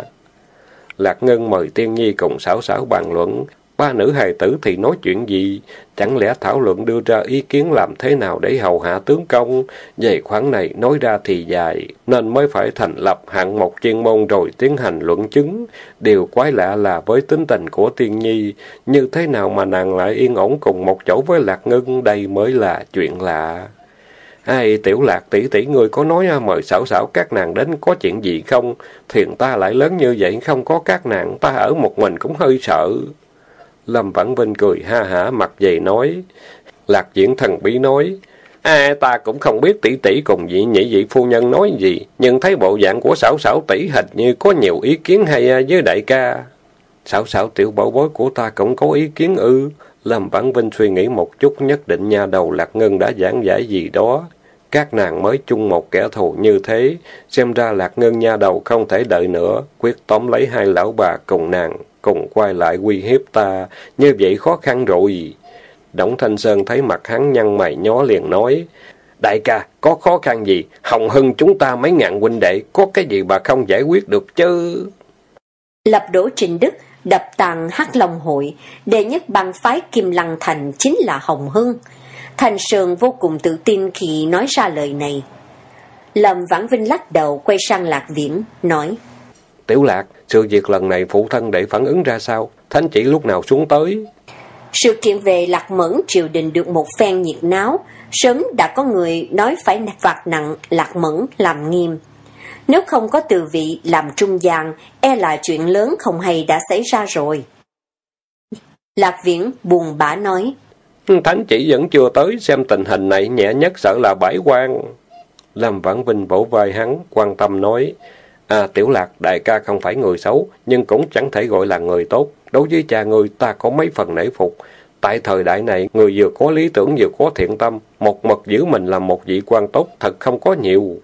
Speaker 1: Lạc Ngân mời Tiên Nhi cùng Sảo Sảo bàn luận. Ba nữ hài tử thì nói chuyện gì? Chẳng lẽ thảo luận đưa ra ý kiến làm thế nào để hầu hạ tướng công? Về khoản này nói ra thì dài, nên mới phải thành lập hạng một chuyên môn rồi tiến hành luận chứng. Điều quái lạ là với tính tình của Tiên Nhi, như thế nào mà nàng lại yên ổn cùng một chỗ với Lạc Ngân, đây mới là chuyện lạ. Ai tiểu lạc tỷ tỷ người có nói à, mời xảo xảo các nàng đến có chuyện gì không? Thiền ta lại lớn như vậy không có các nàng, ta ở một mình cũng hơi sợ. Lâm Vãn Vinh cười ha hả mặt dày nói. Lạc diễn thần bí nói. À ta cũng không biết tỷ tỷ cùng vị nhị vị phu nhân nói gì, nhưng thấy bộ dạng của xảo xảo tỷ hình như có nhiều ý kiến hay à, với đại ca. Xảo xảo tiểu bảo bối của ta cũng có ý kiến ư. Lâm Vãn Vinh suy nghĩ một chút nhất định nha đầu Lạc Ngân đã giảng giải gì đó. Các nàng mới chung một kẻ thù như thế, xem ra Lạc Ngân nha đầu không thể đợi nữa, quyết tóm lấy hai lão bà cùng nàng, cùng quay lại uy hiếp ta, như vậy khó khăn rồi. Đổng Thanh Sơn thấy mặt hắn nhăn mày nhó liền nói, Đại ca, có khó khăn gì? Hồng Hưng chúng ta mấy ngàn huynh đệ, có cái gì bà không giải quyết được chứ?
Speaker 2: Lập đổ Trình Đức, đập tàn hắc long hội, đệ nhất bang phái Kim Lăng Thành chính là Hồng Hưng. Thành Sương vô cùng tự tin khi nói ra lời này. Lâm Vãn Vinh lắc đầu quay sang Lạc Viễn, nói
Speaker 1: Tiểu Lạc, sự việc lần này phụ thân để phản ứng ra sao? Thánh chỉ lúc nào xuống tới?
Speaker 2: Sự kiện về Lạc Mẫn triều đình được một phen nhiệt náo, sớm đã có người nói phải phạt nặng Lạc Mẫn làm nghiêm. Nếu không có từ vị làm trung gian, e là chuyện lớn không hay đã xảy ra rồi. Lạc Viễn buồn bã nói.
Speaker 1: Thánh chỉ vẫn chưa tới, xem tình hình này nhẹ nhất sợ là bãi quan. Lâm Vãn Vinh vỗ vai hắn, quan tâm nói. À, Tiểu Lạc, đại ca không phải người xấu, nhưng cũng chẳng thể gọi là người tốt. Đối với cha người ta có mấy phần nể phục. Tại thời đại này, người vừa có lý tưởng vừa có thiện tâm, một mật giữ mình làm một vị quan tốt thật không có nhiều.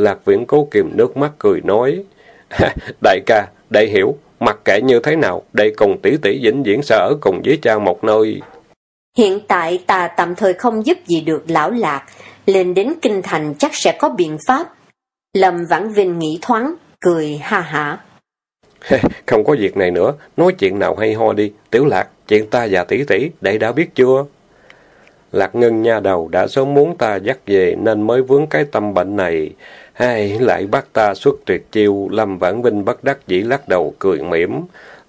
Speaker 1: Lạc Viễn cố kìm nước mắt cười nói, [laughs] Đại ca, đại hiểu, mặc kệ như thế nào, đây cùng tỷ tỷ vĩnh viễn sẽ ở cùng với cha một nơi.
Speaker 2: Hiện tại ta tạm thời không giúp gì được lão lạc, lên đến kinh thành chắc sẽ có biện pháp. Lâm Vãn Vinh nghĩ thoáng, cười ha hả. [laughs]
Speaker 1: không có việc này nữa, nói chuyện nào hay ho đi, tiểu lạc, chuyện ta và tỷ tỷ, đệ đã biết chưa? Lạc Ngân nha đầu đã sớm muốn ta dắt về nên mới vướng cái tâm bệnh này. Hai lại bắt ta xuất tuyệt chiêu, Lâm Vãn Vinh bất đắc dĩ lắc đầu cười mỉm.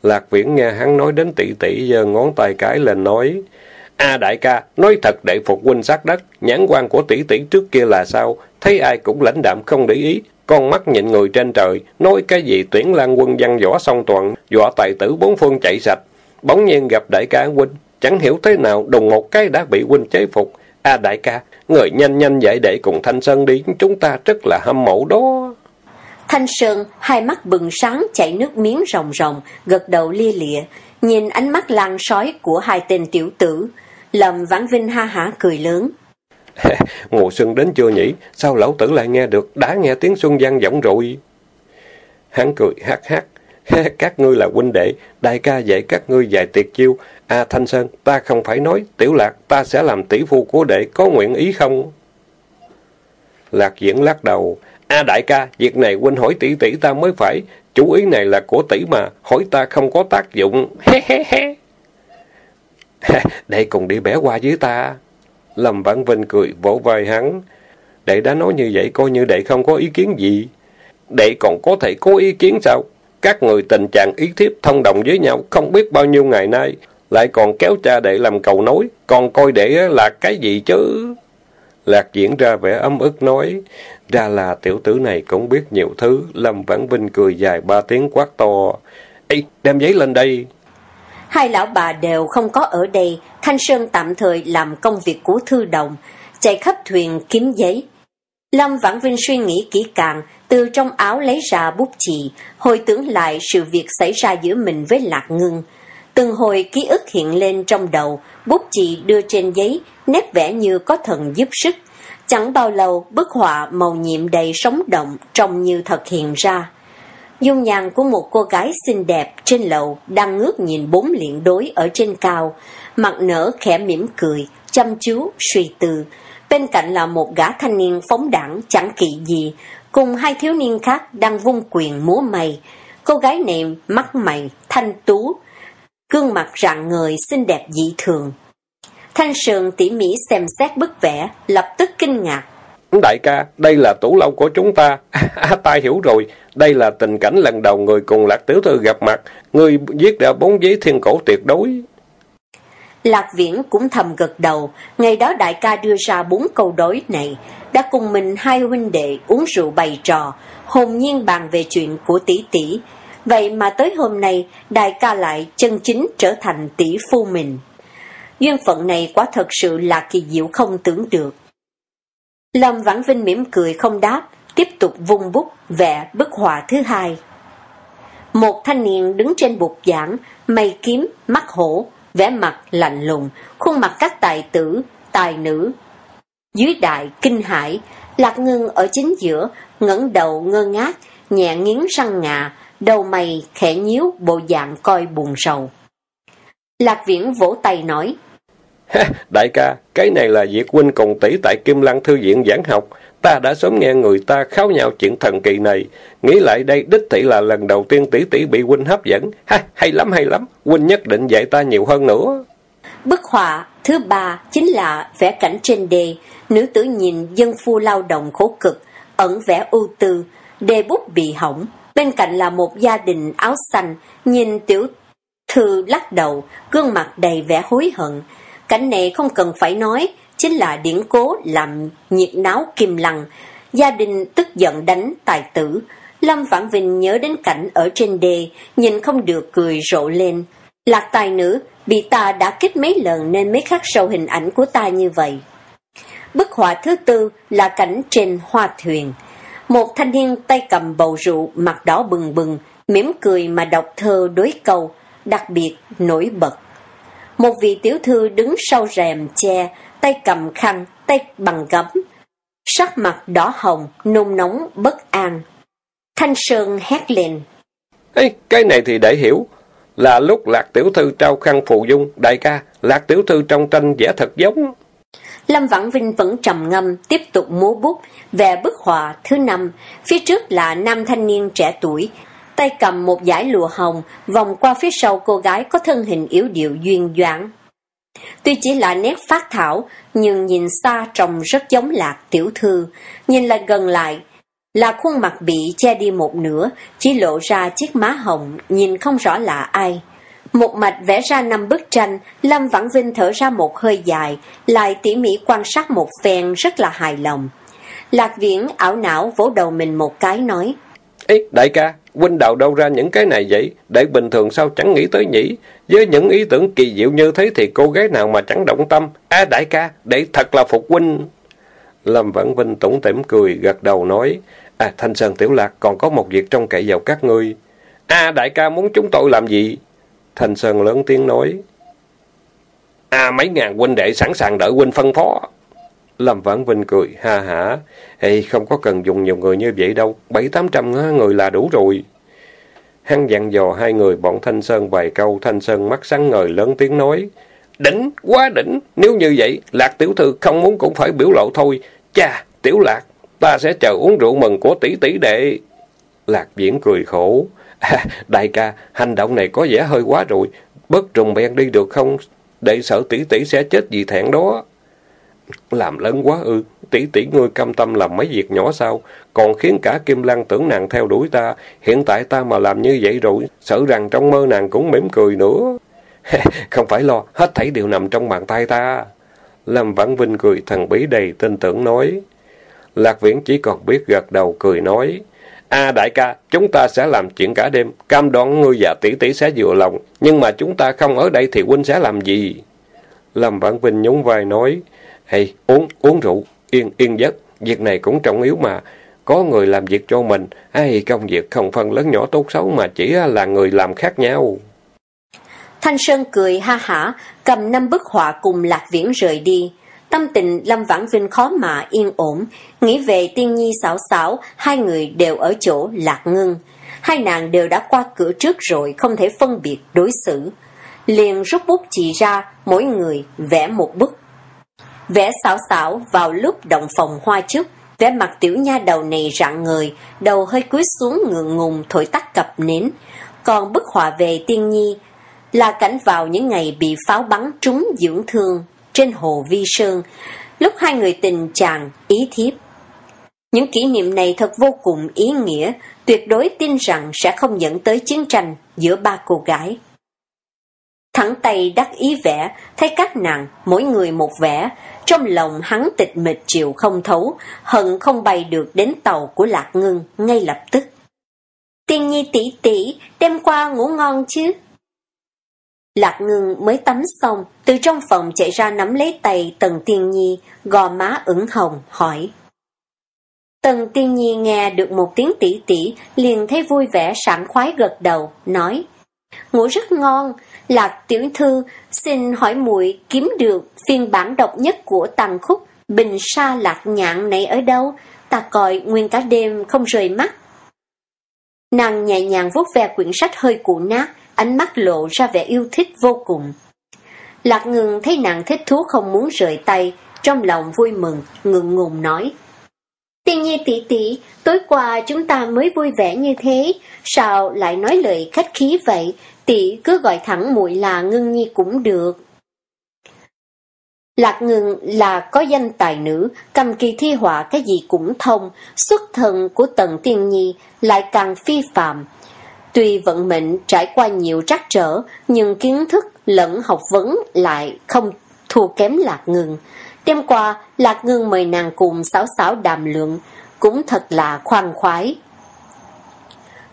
Speaker 1: Lạc Viễn nghe hắn nói đến tỷ tỷ giơ ngón tay cái lên nói: "A đại ca, nói thật đệ phục huynh sát đất, nhãn quan của tỷ tỷ trước kia là sao? Thấy ai cũng lãnh đạm không để ý, con mắt nhìn người trên trời, nói cái gì tuyển lan quân văn võ song toàn, dọa tài tử bốn phương chạy sạch. Bỗng nhiên gặp đại ca huynh, chẳng hiểu thế nào đùng một cái đã bị huynh chế phục. A đại ca, người nhanh nhanh dạy đệ cùng Thanh Sơn đi, chúng ta rất là hâm mộ đó.
Speaker 2: Thanh Sơn, hai mắt bừng sáng chảy nước miếng ròng ròng, gật đầu lia lịa, nhìn ánh mắt lan sói của hai tên tiểu tử. Lâm Vãn Vinh ha hả cười lớn. [laughs]
Speaker 1: Mùa xuân đến chưa nhỉ? Sao lão tử lại nghe được? Đã nghe tiếng xuân vang vọng rồi. Hắn cười hát hát. [laughs] các ngươi là huynh đệ, đại ca dạy các ngươi dạy tiệt chiêu. À Thanh Sơn, ta không phải nói, tiểu lạc, ta sẽ làm tỷ phu của đệ, có nguyện ý không? Lạc diễn lắc đầu. À đại ca, việc này huynh hỏi tỷ tỷ ta mới phải. Chủ ý này là của tỷ mà, hỏi ta không có tác dụng. He he he. [laughs] Đệ cùng đi bẻ qua với ta. Lâm Vãn Vinh cười vỗ vai hắn. Đệ đã nói như vậy coi như đệ không có ý kiến gì. Đệ còn có thể có ý kiến sao? Các người tình trạng ý thiếp thông đồng với nhau không biết bao nhiêu ngày nay, lại còn kéo cha đệ làm cầu nối, còn coi đệ là cái gì chứ? Lạc diễn ra vẻ ấm ức nói, ra là tiểu tử này cũng biết nhiều thứ, Lâm Vãn Vinh cười dài ba tiếng quát to. Ê, đem giấy lên đây.
Speaker 2: Hai lão bà đều không có ở đây, Thanh Sơn tạm thời làm công việc của thư đồng, chạy khắp thuyền kiếm giấy. Lâm Vãn Vinh suy nghĩ kỹ càng, từ trong áo lấy ra bút chì, hồi tưởng lại sự việc xảy ra giữa mình với Lạc Ngưng. Từng hồi ký ức hiện lên trong đầu, bút chì đưa trên giấy, nét vẽ như có thần giúp sức. Chẳng bao lâu, bức họa màu nhiệm đầy sống động, trông như thật hiện ra. Dung nhan của một cô gái xinh đẹp trên lầu đang ngước nhìn bốn liện đối ở trên cao, mặt nở khẽ mỉm cười, chăm chú, suy tư. Bên cạnh là một gã thanh niên phóng đẳng chẳng kỵ gì, cùng hai thiếu niên khác đang vung quyền múa mày Cô gái này mắt mày, thanh tú, gương mặt rạng người xinh đẹp dị thường. Thanh Sườn tỉ mỉ xem xét bức vẽ, lập tức kinh ngạc.
Speaker 1: Đại ca, đây là tủ lâu của chúng ta. À, [laughs] ta hiểu rồi, đây là tình cảnh lần đầu người cùng Lạc Tiểu Thư gặp mặt. Người viết ra bốn giấy thiên cổ tuyệt đối.
Speaker 2: Lạc Viễn cũng thầm gật đầu, ngày đó đại ca đưa ra bốn câu đối này, đã cùng mình hai huynh đệ uống rượu bày trò, hồn nhiên bàn về chuyện của tỷ tỷ. Vậy mà tới hôm nay, đại ca lại chân chính trở thành tỷ phu mình. Duyên phận này quá thật sự là kỳ diệu không tưởng được. Lâm Vãn Vinh mỉm cười không đáp, tiếp tục vung bút vẽ bức họa thứ hai. Một thanh niên đứng trên bục giảng, mây kiếm, mắt hổ, vẻ mặt lạnh lùng, khuôn mặt các tài tử, tài nữ. Dưới đại kinh hải, Lạc Ngưng ở chính giữa, ngẩng đầu ngơ ngác, nhẹ nghiến răng ngà, đầu mày khẽ nhíu bộ dạng coi buồn sầu. Lạc Viễn vỗ tay nói, [laughs]
Speaker 1: Đại ca, cái này là việc huynh cùng tỷ tại Kim Lăng Thư viện giảng học. Ta đã sớm nghe người ta kháo nhau chuyện thần kỳ này. Nghĩ lại đây đích thị là lần đầu tiên tỷ tỷ bị huynh hấp dẫn. Ha, hay lắm hay lắm, huynh nhất định dạy ta nhiều hơn nữa.
Speaker 2: Bức họa thứ ba chính là vẽ cảnh trên đề. Nữ tử nhìn dân phu lao động khổ cực, ẩn vẽ ưu tư, đề bút bị hỏng. Bên cạnh là một gia đình áo xanh, nhìn tiểu thư lắc đầu, gương mặt đầy vẻ hối hận. Cảnh này không cần phải nói, chính là điển cố làm nhiệt náo kim lăng. Gia đình tức giận đánh tài tử. Lâm Vãn Vinh nhớ đến cảnh ở trên đê, nhìn không được cười rộ lên. Lạc tài nữ, bị ta đã kích mấy lần nên mới khắc sâu hình ảnh của ta như vậy. Bức họa thứ tư là cảnh trên hoa thuyền. Một thanh niên tay cầm bầu rượu, mặt đỏ bừng bừng, mỉm cười mà đọc thơ đối câu, đặc biệt nổi bật. Một vị tiểu thư đứng sau rèm che, tay cầm khăn, tay bằng gấm. Sắc mặt đỏ hồng, nôn nóng, bất an. Thanh Sơn hét lên.
Speaker 1: Ê, cái này thì để hiểu. Là lúc Lạc Tiểu Thư trao khăn phù dung, đại ca, Lạc Tiểu Thư trong tranh vẽ thật giống.
Speaker 2: Lâm Vãn Vinh vẫn trầm ngâm, tiếp tục múa bút, về bức họa thứ năm. Phía trước là nam thanh niên trẻ tuổi, tay cầm một dải lụa hồng, vòng qua phía sau cô gái có thân hình yếu điệu duyên dáng. Tuy chỉ là nét phát thảo, nhưng nhìn xa trông rất giống lạc tiểu thư, nhìn lại gần lại, là khuôn mặt bị che đi một nửa, chỉ lộ ra chiếc má hồng, nhìn không rõ là ai. Một mạch vẽ ra năm bức tranh, Lâm Vãn Vinh thở ra một hơi dài, lại tỉ mỉ quan sát một phen rất là hài lòng. Lạc viễn ảo não vỗ đầu mình một cái nói.
Speaker 1: Ê, đại ca, huynh đào đâu ra những cái này vậy? Để bình thường sao chẳng nghĩ tới nhỉ? Với những ý tưởng kỳ diệu như thế thì cô gái nào mà chẳng động tâm? À đại ca, để thật là phục huynh. Lâm Vãn Vinh tủm tỉm cười, gật đầu nói. À, Thanh Sơn Tiểu Lạc còn có một việc trong cậy vào các ngươi. À, đại ca muốn chúng tôi làm gì? Thanh Sơn lớn tiếng nói. À, mấy ngàn huynh đệ sẵn sàng đợi huynh phân phó. Lâm Vãn Vinh cười, ha hả. Ê, không có cần dùng nhiều người như vậy đâu, bảy tám trăm người là đủ rồi. Hắn dặn dò hai người bọn Thanh Sơn vài câu, Thanh Sơn mắt sáng ngời lớn tiếng nói. Đỉnh, quá đỉnh, nếu như vậy, Lạc Tiểu Thư không muốn cũng phải biểu lộ thôi. cha Tiểu Lạc, ta sẽ chờ uống rượu mừng của tỷ tỷ đệ. Lạc Viễn cười khổ. À, đại ca, hành động này có vẻ hơi quá rồi. Bớt trùng bèn đi được không? Để sợ tỷ tỷ sẽ chết vì thẹn đó. Làm lớn quá ư, tỷ tỷ ngươi cam tâm làm mấy việc nhỏ sao, còn khiến cả Kim lan tưởng nàng theo đuổi ta, hiện tại ta mà làm như vậy rồi, sợ rằng trong mơ nàng cũng mỉm cười nữa. [laughs] Không phải lo, hết thảy đều nằm trong bàn tay ta. Lâm Vãn Vinh cười thần bí đầy tin tưởng nói. Lạc Viễn chỉ còn biết gật đầu cười nói. a đại ca, chúng ta sẽ làm chuyện cả đêm, cam đoan ngươi và tỷ tỷ sẽ vừa lòng, nhưng mà chúng ta không ở đây thì huynh sẽ làm gì? Lâm Vãn Vinh nhún vai nói. Hay, uống, uống rượu, yên, yên giấc, việc này cũng trọng yếu mà. Có người làm việc cho mình, hay công việc không phân lớn nhỏ tốt xấu mà chỉ là người làm khác nhau.
Speaker 2: Thanh Sơn cười ha hả, cầm năm bức họa cùng Lạc Viễn rời đi. Tâm tình Lâm Vãn Vinh khó mà yên ổn, nghĩ về tiên nhi xảo xảo, hai người đều ở chỗ Lạc Ngưng. Hai nàng đều đã qua cửa trước rồi, không thể phân biệt đối xử. Liền rút bút chỉ ra, mỗi người vẽ một bức. Vẽ xảo xảo vào lúc động phòng hoa trước, vẻ mặt tiểu nha đầu này rạng người, đầu hơi cúi xuống ngượng ngùng thổi tắt cặp nến. Còn bức họa về tiên nhi là cảnh vào những ngày bị pháo bắn trúng dưỡng thương trên hồ Vi Sơn, lúc hai người tình chàng ý thiếp. Những kỷ niệm này thật vô cùng ý nghĩa, tuyệt đối tin rằng sẽ không dẫn tới chiến tranh giữa ba cô gái. Thẳng tay đắc ý vẽ, thấy các nàng, mỗi người một vẻ, trong lòng hắn tịch mịch chịu không thấu, hận không bay được đến tàu của Lạc Ngưng ngay lập tức. Tiên nhi tỷ tỷ, đêm qua ngủ ngon chứ? Lạc Ngưng mới tắm xong, từ trong phòng chạy ra nắm lấy tay Tần Tiên Nhi, gò má ửng hồng, hỏi. Tần Tiên Nhi nghe được một tiếng tỷ tỷ, liền thấy vui vẻ sảng khoái gật đầu, nói ngủ rất ngon. Lạc tiểu thư xin hỏi muội kiếm được phiên bản độc nhất của tàn khúc Bình Sa Lạc Nhạn này ở đâu? Ta coi nguyên cả đêm không rời mắt. Nàng nhẹ nhàng vuốt ve quyển sách hơi cũ nát, ánh mắt lộ ra vẻ yêu thích vô cùng. Lạc ngừng thấy nàng thích thú không muốn rời tay, trong lòng vui mừng, ngượng ngùng nói. Tiên nhi tỷ tỷ, tối qua chúng ta mới vui vẻ như thế, sao lại nói lời khách khí vậy, tỷ cứ gọi thẳng muội là ngưng nhi cũng được. Lạc ngừng là có danh tài nữ, cầm kỳ thi họa cái gì cũng thông, xuất thần của tần tiên nhi lại càng phi phạm. Tuy vận mệnh trải qua nhiều trắc trở, nhưng kiến thức lẫn học vấn lại không thua kém lạc ngừng. Đêm qua, lạc ngừng mời nàng cùng sáo sáo đàm luận cũng thật là khoan khoái.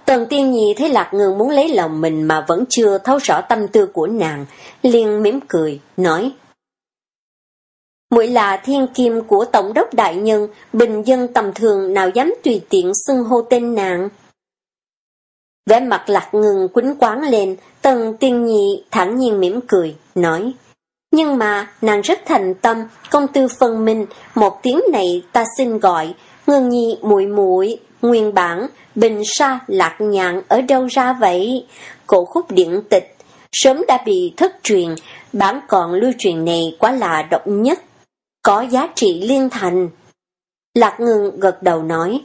Speaker 2: Tần tiên nhi thấy lạc ngừng muốn lấy lòng mình mà vẫn chưa thấu rõ tâm tư của nàng, liền mỉm cười, nói muội là thiên kim của tổng đốc đại nhân, bình dân tầm thường nào dám tùy tiện xưng hô tên nàng. Vẻ mặt lạc ngừng quýnh quán lên, tần tiên nhị thẳng nhiên mỉm cười, nói. Nhưng mà, nàng rất thành tâm, công tư phân minh, một tiếng này ta xin gọi, ngưng nhi muội muội nguyên bản, bình sa lạc nhạn ở đâu ra vậy? Cổ khúc điện tịch, sớm đã bị thất truyền, bản còn lưu truyền này quá là độc nhất có giá trị liên thành. Lạc ngưng gật đầu nói.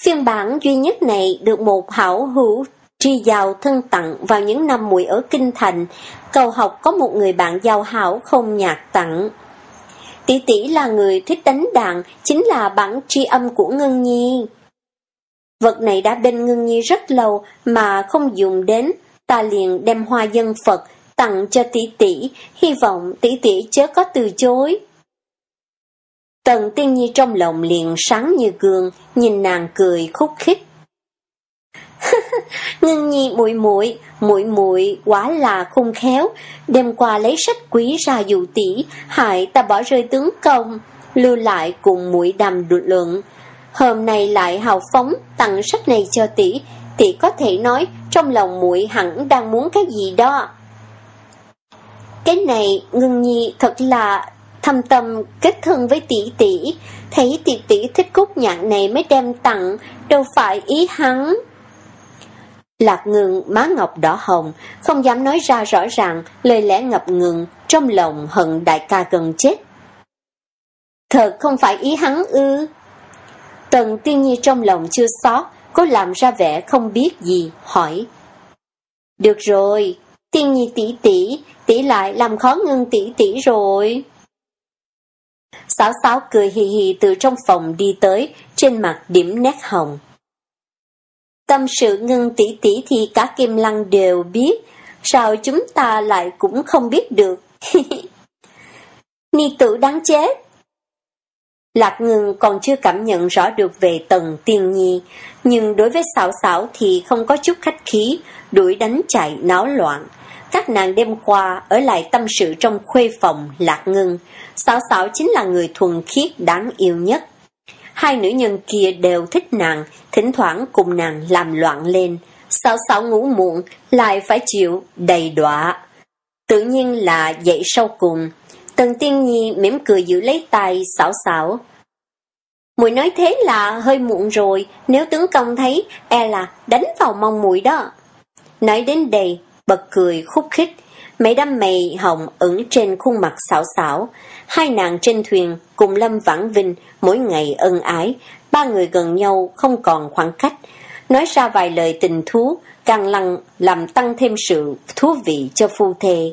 Speaker 2: Phiên bản duy nhất này được một hảo hữu tri giàu thân tặng vào những năm muội ở Kinh Thành, cầu học có một người bạn giao hảo không nhạc tặng. Tỷ tỷ là người thích đánh đàn, chính là bản tri âm của Ngân Nhi. Vật này đã bên ngưng Nhi rất lâu mà không dùng đến, ta liền đem hoa dân Phật tặng cho tỷ tỷ, hy vọng tỷ tỷ chớ có từ chối. Tần Tiên Nhi trong lòng liền sáng như gương, nhìn nàng cười khúc khích. [laughs] Ngưng Nhi muội muội, muội muội quả là khôn khéo, đêm qua lấy sách quý ra dụ tỷ, hại ta bỏ rơi tướng công, lưu lại cùng muội đàm luận. Hôm nay lại hào phóng tặng sách này cho tỷ, tỷ có thể nói trong lòng muội hẳn đang muốn cái gì đó. Cái này Ngân Nhi thật là thâm tâm kết thân với tỷ tỷ, thấy tỷ tỷ thích cúc nhạc này mới đem tặng, đâu phải ý hắn. Lạc ngừng má ngọc đỏ hồng, không dám nói ra rõ ràng, lời lẽ ngập ngừng, trong lòng hận đại ca gần chết. Thật không phải ý hắn ư. Tần tiên nhi trong lòng chưa xót, cố làm ra vẻ không biết gì, hỏi. Được rồi, tiên nhi tỷ tỷ, tỷ lại làm khó ngưng tỷ tỷ rồi. Sáo sáo cười hì hì từ trong phòng đi tới, trên mặt điểm nét hồng. Tâm sự ngưng tỷ tỷ thì cả Kim Lăng đều biết, sao chúng ta lại cũng không biết được. [laughs] Ni tử đáng chết. Lạc ngưng còn chưa cảm nhận rõ được về tầng tiên nhi, nhưng đối với xảo xảo thì không có chút khách khí, đuổi đánh chạy náo loạn. Các nàng đêm qua ở lại tâm sự trong khuê phòng lạc ngưng, Sảo Sảo chính là người thuần khiết đáng yêu nhất. Hai nữ nhân kia đều thích nàng, thỉnh thoảng cùng nàng làm loạn lên. Sảo Sảo ngủ muộn, lại phải chịu đầy đọa. Tự nhiên là dậy sau cùng. Tần Tiên Nhi mỉm cười giữ lấy tay Sảo Sảo. Mùi nói thế là hơi muộn rồi, nếu tướng công thấy, e là đánh vào mông mùi đó. Nói đến đây, bật cười khúc khích, mấy đám mày hồng ửng trên khuôn mặt xảo xảo. Hai nàng trên thuyền cùng Lâm Vãn Vinh mỗi ngày ân ái, ba người gần nhau không còn khoảng cách. Nói ra vài lời tình thú, càng lăng làm tăng thêm sự thú vị cho phu thê.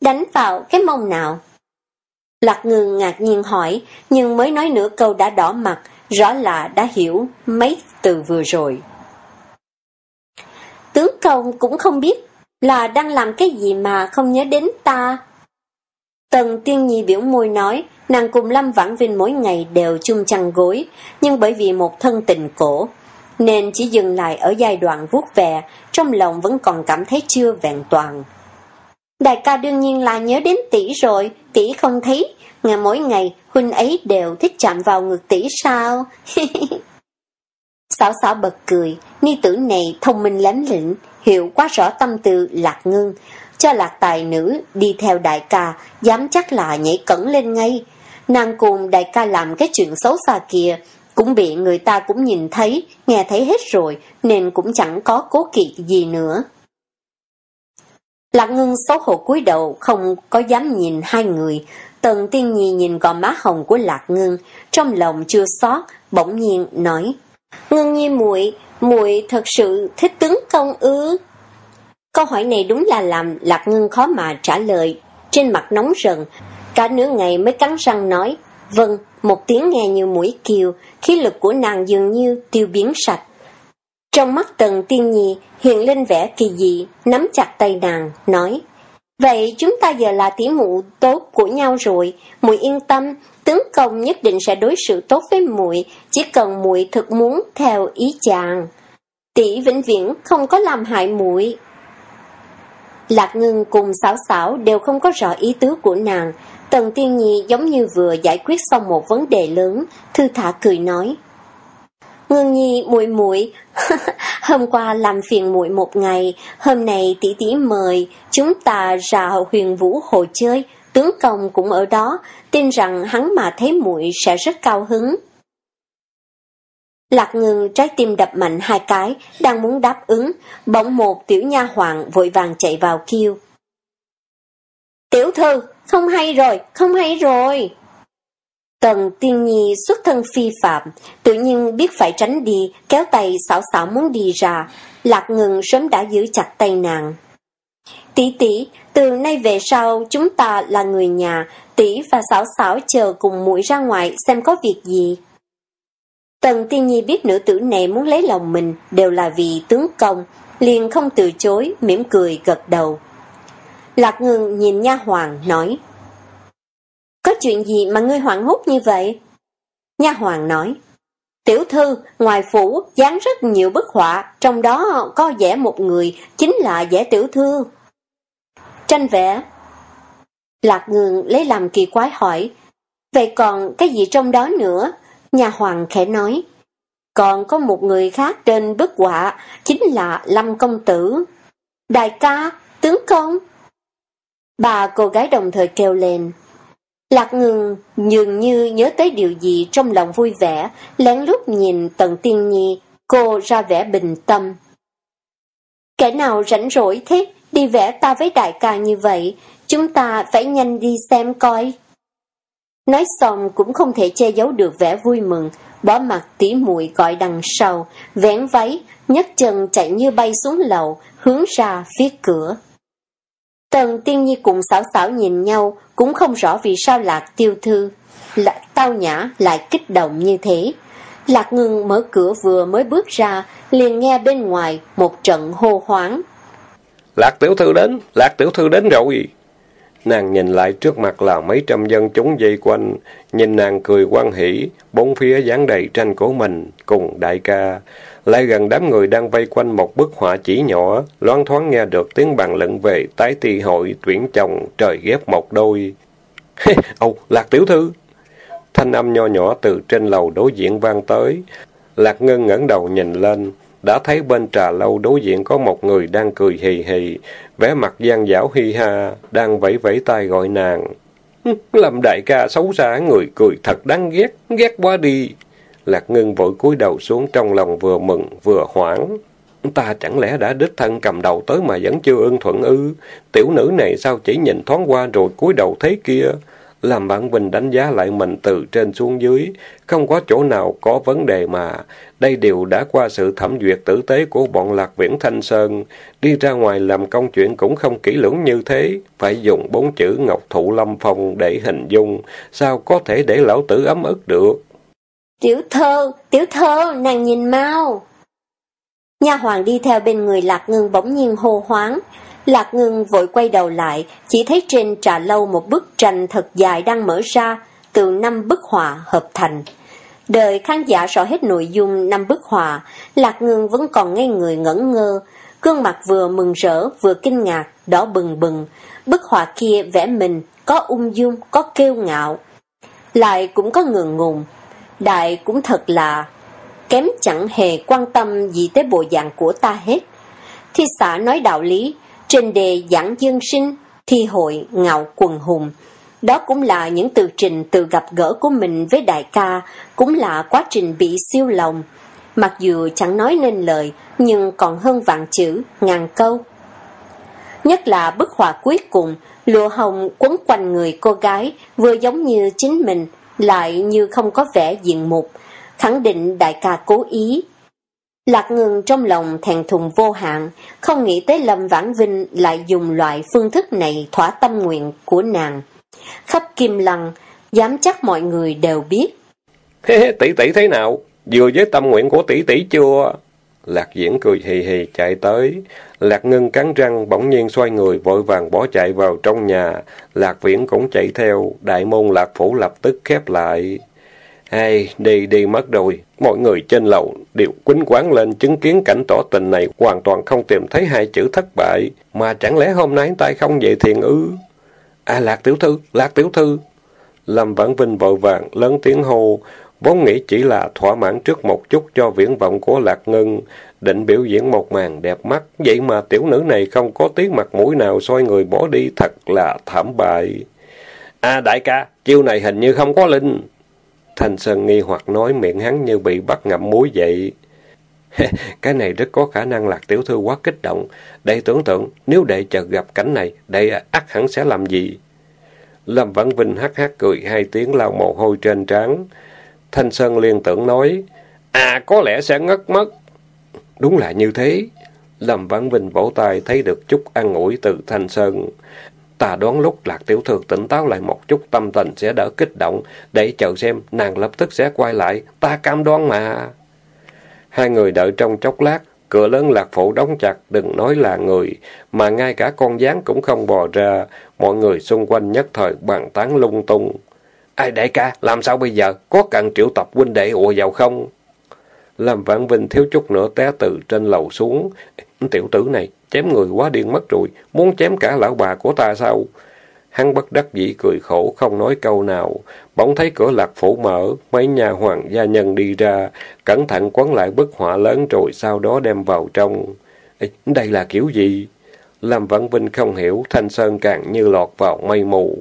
Speaker 2: Đánh vào cái mông nào? Lạc ngừng ngạc nhiên hỏi, nhưng mới nói nửa câu đã đỏ mặt, rõ là đã hiểu mấy từ vừa rồi. Tướng công cũng không biết là đang làm cái gì mà không nhớ đến ta. Tần Tiên Nhi biểu môi nói, nàng cùng Lâm Vãn Vinh mỗi ngày đều chung chăn gối, nhưng bởi vì một thân tình cổ, nên chỉ dừng lại ở giai đoạn vuốt về, trong lòng vẫn còn cảm thấy chưa vẹn toàn. Đại ca đương nhiên là nhớ đến tỷ rồi, tỷ không thấy, ngày mỗi ngày huynh ấy đều thích chạm vào ngực tỷ sao? [laughs] Xảo xảo bật cười, ni tử này thông minh lắm lĩnh, hiểu quá rõ tâm tư lạc ngưng, cho lạc tài nữ đi theo đại ca, dám chắc là nhảy cẩn lên ngay. Nàng cùng đại ca làm cái chuyện xấu xa kia, cũng bị người ta cũng nhìn thấy, nghe thấy hết rồi, nên cũng chẳng có cố kỵ gì nữa. Lạc ngưng xấu hổ cúi đầu, không có dám nhìn hai người. Tần tiên nhi nhìn gò má hồng của lạc ngưng, trong lòng chưa xót, bỗng nhiên nói. Ngưng nhi muội muội thật sự thích tướng công ư? Câu hỏi này đúng là làm lạc ngưng khó mà trả lời. Trên mặt nóng rần, cả nửa ngày mới cắn răng nói. Vâng, một tiếng nghe như mũi kiều, khí lực của nàng dường như tiêu biến sạch. Trong mắt tần tiên nhi hiện lên vẻ kỳ dị, nắm chặt tay nàng, nói Vậy chúng ta giờ là tỉ mụ tốt của nhau rồi, muội yên tâm, tướng công nhất định sẽ đối xử tốt với muội, chỉ cần muội thực muốn theo ý chàng. Tỷ vĩnh viễn không có làm hại muội. Lạc Ngưng cùng Sảo Sảo đều không có rõ ý tứ của nàng, Tần Tiên Nhi giống như vừa giải quyết xong một vấn đề lớn, thư thả cười nói: Ngưng Nhi muội muội, [laughs] hôm qua làm phiền muội một ngày, hôm nay tỷ tỷ mời chúng ta ra Huyền Vũ hồ chơi, tướng công cũng ở đó, tin rằng hắn mà thấy muội sẽ rất cao hứng. Lạc ngừng trái tim đập mạnh hai cái, đang muốn đáp ứng, bỗng một tiểu nha hoàng vội vàng chạy vào kêu. Tiểu thư, không hay rồi, không hay rồi. Tần tiên nhi xuất thân phi phạm, tự nhiên biết phải tránh đi, kéo tay xảo xảo muốn đi ra. Lạc ngừng sớm đã giữ chặt tay nàng. Tỷ tỷ, từ nay về sau chúng ta là người nhà, tỷ và xảo xảo chờ cùng muội ra ngoài xem có việc gì. Tần tiên nhi biết nữ tử này muốn lấy lòng mình đều là vì tướng công, liền không từ chối, mỉm cười gật đầu. Lạc ngừng nhìn nha hoàng nói, chuyện gì mà ngươi hoảng hốt như vậy? Nha hoàng nói, Tiểu thư, ngoài phủ, dán rất nhiều bức họa, trong đó có vẽ một người, chính là vẽ tiểu thư. Tranh vẽ. Lạc ngường lấy làm kỳ quái hỏi, Vậy còn cái gì trong đó nữa? Nhà hoàng khẽ nói, còn có một người khác trên bức họa, chính là Lâm Công Tử. Đại ca, tướng công. bà cô gái đồng thời kêu lên. Lạc ngừng dường như nhớ tới điều gì trong lòng vui vẻ, lén lút nhìn Tần Tiên Nhi, cô ra vẻ bình tâm. Kẻ nào rảnh rỗi thế, đi vẽ ta với đại ca như vậy, chúng ta phải nhanh đi xem coi. Nói xong cũng không thể che giấu được vẻ vui mừng, bỏ mặt tỉ muội gọi đằng sau, vén váy, nhấc chân chạy như bay xuống lầu, hướng ra phía cửa. Tần tiên nhi cùng xảo xảo nhìn nhau, cũng không rõ vì sao lạc tiêu thư, lại tao nhã lại kích động như thế. Lạc ngưng mở cửa vừa mới bước ra, liền nghe bên ngoài một trận hô hoáng.
Speaker 1: Lạc tiểu thư đến, lạc tiểu thư đến rồi. Nàng nhìn lại trước mặt là mấy trăm dân chúng dây quanh, nhìn nàng cười quan hỷ, bốn phía dán đầy tranh của mình, cùng đại ca. Lại gần đám người đang vây quanh một bức họa chỉ nhỏ, loan thoáng nghe được tiếng bàn luận về tái ti hội tuyển chồng trời ghép một đôi. [laughs] Ồ, Lạc Tiểu Thư! Thanh âm nho nhỏ từ trên lầu đối diện vang tới. Lạc Ngân ngẩng đầu nhìn lên, đã thấy bên trà lâu đối diện có một người đang cười hì hì, vẻ mặt gian dảo hi ha, đang vẫy vẫy tay gọi nàng. [laughs] Lâm đại ca xấu xa người cười thật đáng ghét, ghét quá đi. Lạc Ngân vội cúi đầu xuống trong lòng vừa mừng vừa hoảng. Ta chẳng lẽ đã đích thân cầm đầu tới mà vẫn chưa ưng thuận ư? Tiểu nữ này sao chỉ nhìn thoáng qua rồi cúi đầu thế kia? Làm bạn Bình đánh giá lại mình từ trên xuống dưới, không có chỗ nào có vấn đề mà. Đây đều đã qua sự thẩm duyệt tử tế của bọn Lạc Viễn Thanh Sơn. Đi ra ngoài làm công chuyện cũng không kỹ lưỡng như thế. Phải dùng bốn chữ Ngọc Thụ Lâm Phong để hình dung. Sao có thể để lão tử ấm ức được?
Speaker 2: Tiểu thơ, tiểu thơ, nàng nhìn mau. Nha hoàng đi theo bên người Lạc Ngưng bỗng nhiên hô hoáng. Lạc Ngưng vội quay đầu lại, chỉ thấy trên trà lâu một bức tranh thật dài đang mở ra, từ năm bức họa hợp thành. Đời khán giả rõ hết nội dung năm bức họa, Lạc Ngưng vẫn còn ngây người ngẩn ngơ, gương mặt vừa mừng rỡ vừa kinh ngạc, đỏ bừng bừng. Bức họa kia vẽ mình, có ung dung, có kiêu ngạo, lại cũng có ngượng ngùng. Đại cũng thật là... kém chẳng hề quan tâm gì tới bộ dạng của ta hết. Thi xã nói đạo lý, trên đề giảng dân sinh, thi hội ngạo quần hùng. Đó cũng là những từ trình từ gặp gỡ của mình với đại ca, cũng là quá trình bị siêu lòng. Mặc dù chẳng nói nên lời, nhưng còn hơn vạn chữ, ngàn câu. Nhất là bức họa cuối cùng, lụa hồng quấn quanh người cô gái, vừa giống như chính mình, lại như không có vẻ diện mục, khẳng định đại ca cố ý. Lạc ngừng trong lòng thèn thùng vô hạn, không nghĩ tới Lâm Vãn Vinh lại dùng loại phương thức này thỏa tâm nguyện của nàng. Khắp Kim Lăng, dám chắc mọi người đều biết.
Speaker 1: tỷ tỷ thế nào? Vừa với tâm nguyện của tỷ tỷ chưa? Lạc diễn cười hì hì chạy tới. Lạc ngưng cắn răng bỗng nhiên xoay người vội vàng bỏ chạy vào trong nhà. Lạc viễn cũng chạy theo. Đại môn lạc phủ lập tức khép lại. Hay, đi đi mất rồi. Mọi người trên lầu đều quýnh quán lên chứng kiến cảnh tỏ tình này hoàn toàn không tìm thấy hai chữ thất bại. Mà chẳng lẽ hôm nay tay không về thiền ư? À Lạc tiểu thư, Lạc tiểu thư. Lâm Vãn Vinh vội vàng lớn tiếng hô, vốn nghĩ chỉ là thỏa mãn trước một chút cho viễn vọng của Lạc Ngân, định biểu diễn một màn đẹp mắt, vậy mà tiểu nữ này không có tiếng mặt mũi nào soi người bỏ đi thật là thảm bại. À đại ca, chiêu này hình như không có linh. Thanh Sơn nghi hoặc nói miệng hắn như bị bắt ngậm muối vậy. [laughs] cái này rất có khả năng lạc tiểu thư quá kích động. Đệ tưởng tượng, nếu đệ chợt gặp cảnh này, đệ ắt hẳn sẽ làm gì? Lâm Văn Vinh hắc hắc cười hai tiếng lau mồ hôi trên trán. Thanh Sơn liên tưởng nói, À, có lẽ sẽ ngất mất. Đúng là như thế. Lâm Văn Vinh vỗ tay thấy được chút an ủi từ Thanh Sơn. Ta đoán lúc Lạc Tiểu Thư tỉnh táo lại một chút tâm tình sẽ đỡ kích động, để chờ xem nàng lập tức sẽ quay lại, ta cam đoan mà. Hai người đợi trong chốc lát, cửa lớn Lạc Phủ đóng chặt, đừng nói là người, mà ngay cả con gián cũng không bò ra, mọi người xung quanh nhất thời bàn tán lung tung. Ai đại ca, làm sao bây giờ, có cần triệu tập huynh đệ ùa vào không? Lâm Vãn Vinh thiếu chút nữa té từ trên lầu xuống. Tiểu tử này, chém người quá điên mất rồi, muốn chém cả lão bà của ta sao? Hắn bất đắc dĩ cười khổ, không nói câu nào. Bỗng thấy cửa lạc phủ mở, mấy nhà hoàng gia nhân đi ra, cẩn thận quấn lại bức họa lớn rồi sau đó đem vào trong. Ê, đây là kiểu gì? Lâm vạn Vinh không hiểu, Thanh Sơn càng như lọt vào mây mù.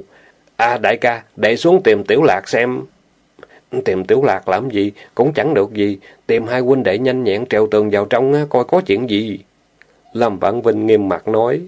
Speaker 1: À đại ca, đệ xuống tìm tiểu lạc xem. Tìm tiểu lạc làm gì, cũng chẳng được gì. Tìm hai huynh đệ nhanh nhẹn trèo tường vào trong, coi có chuyện gì. Lâm Vạn Vinh nghiêm mặt nói.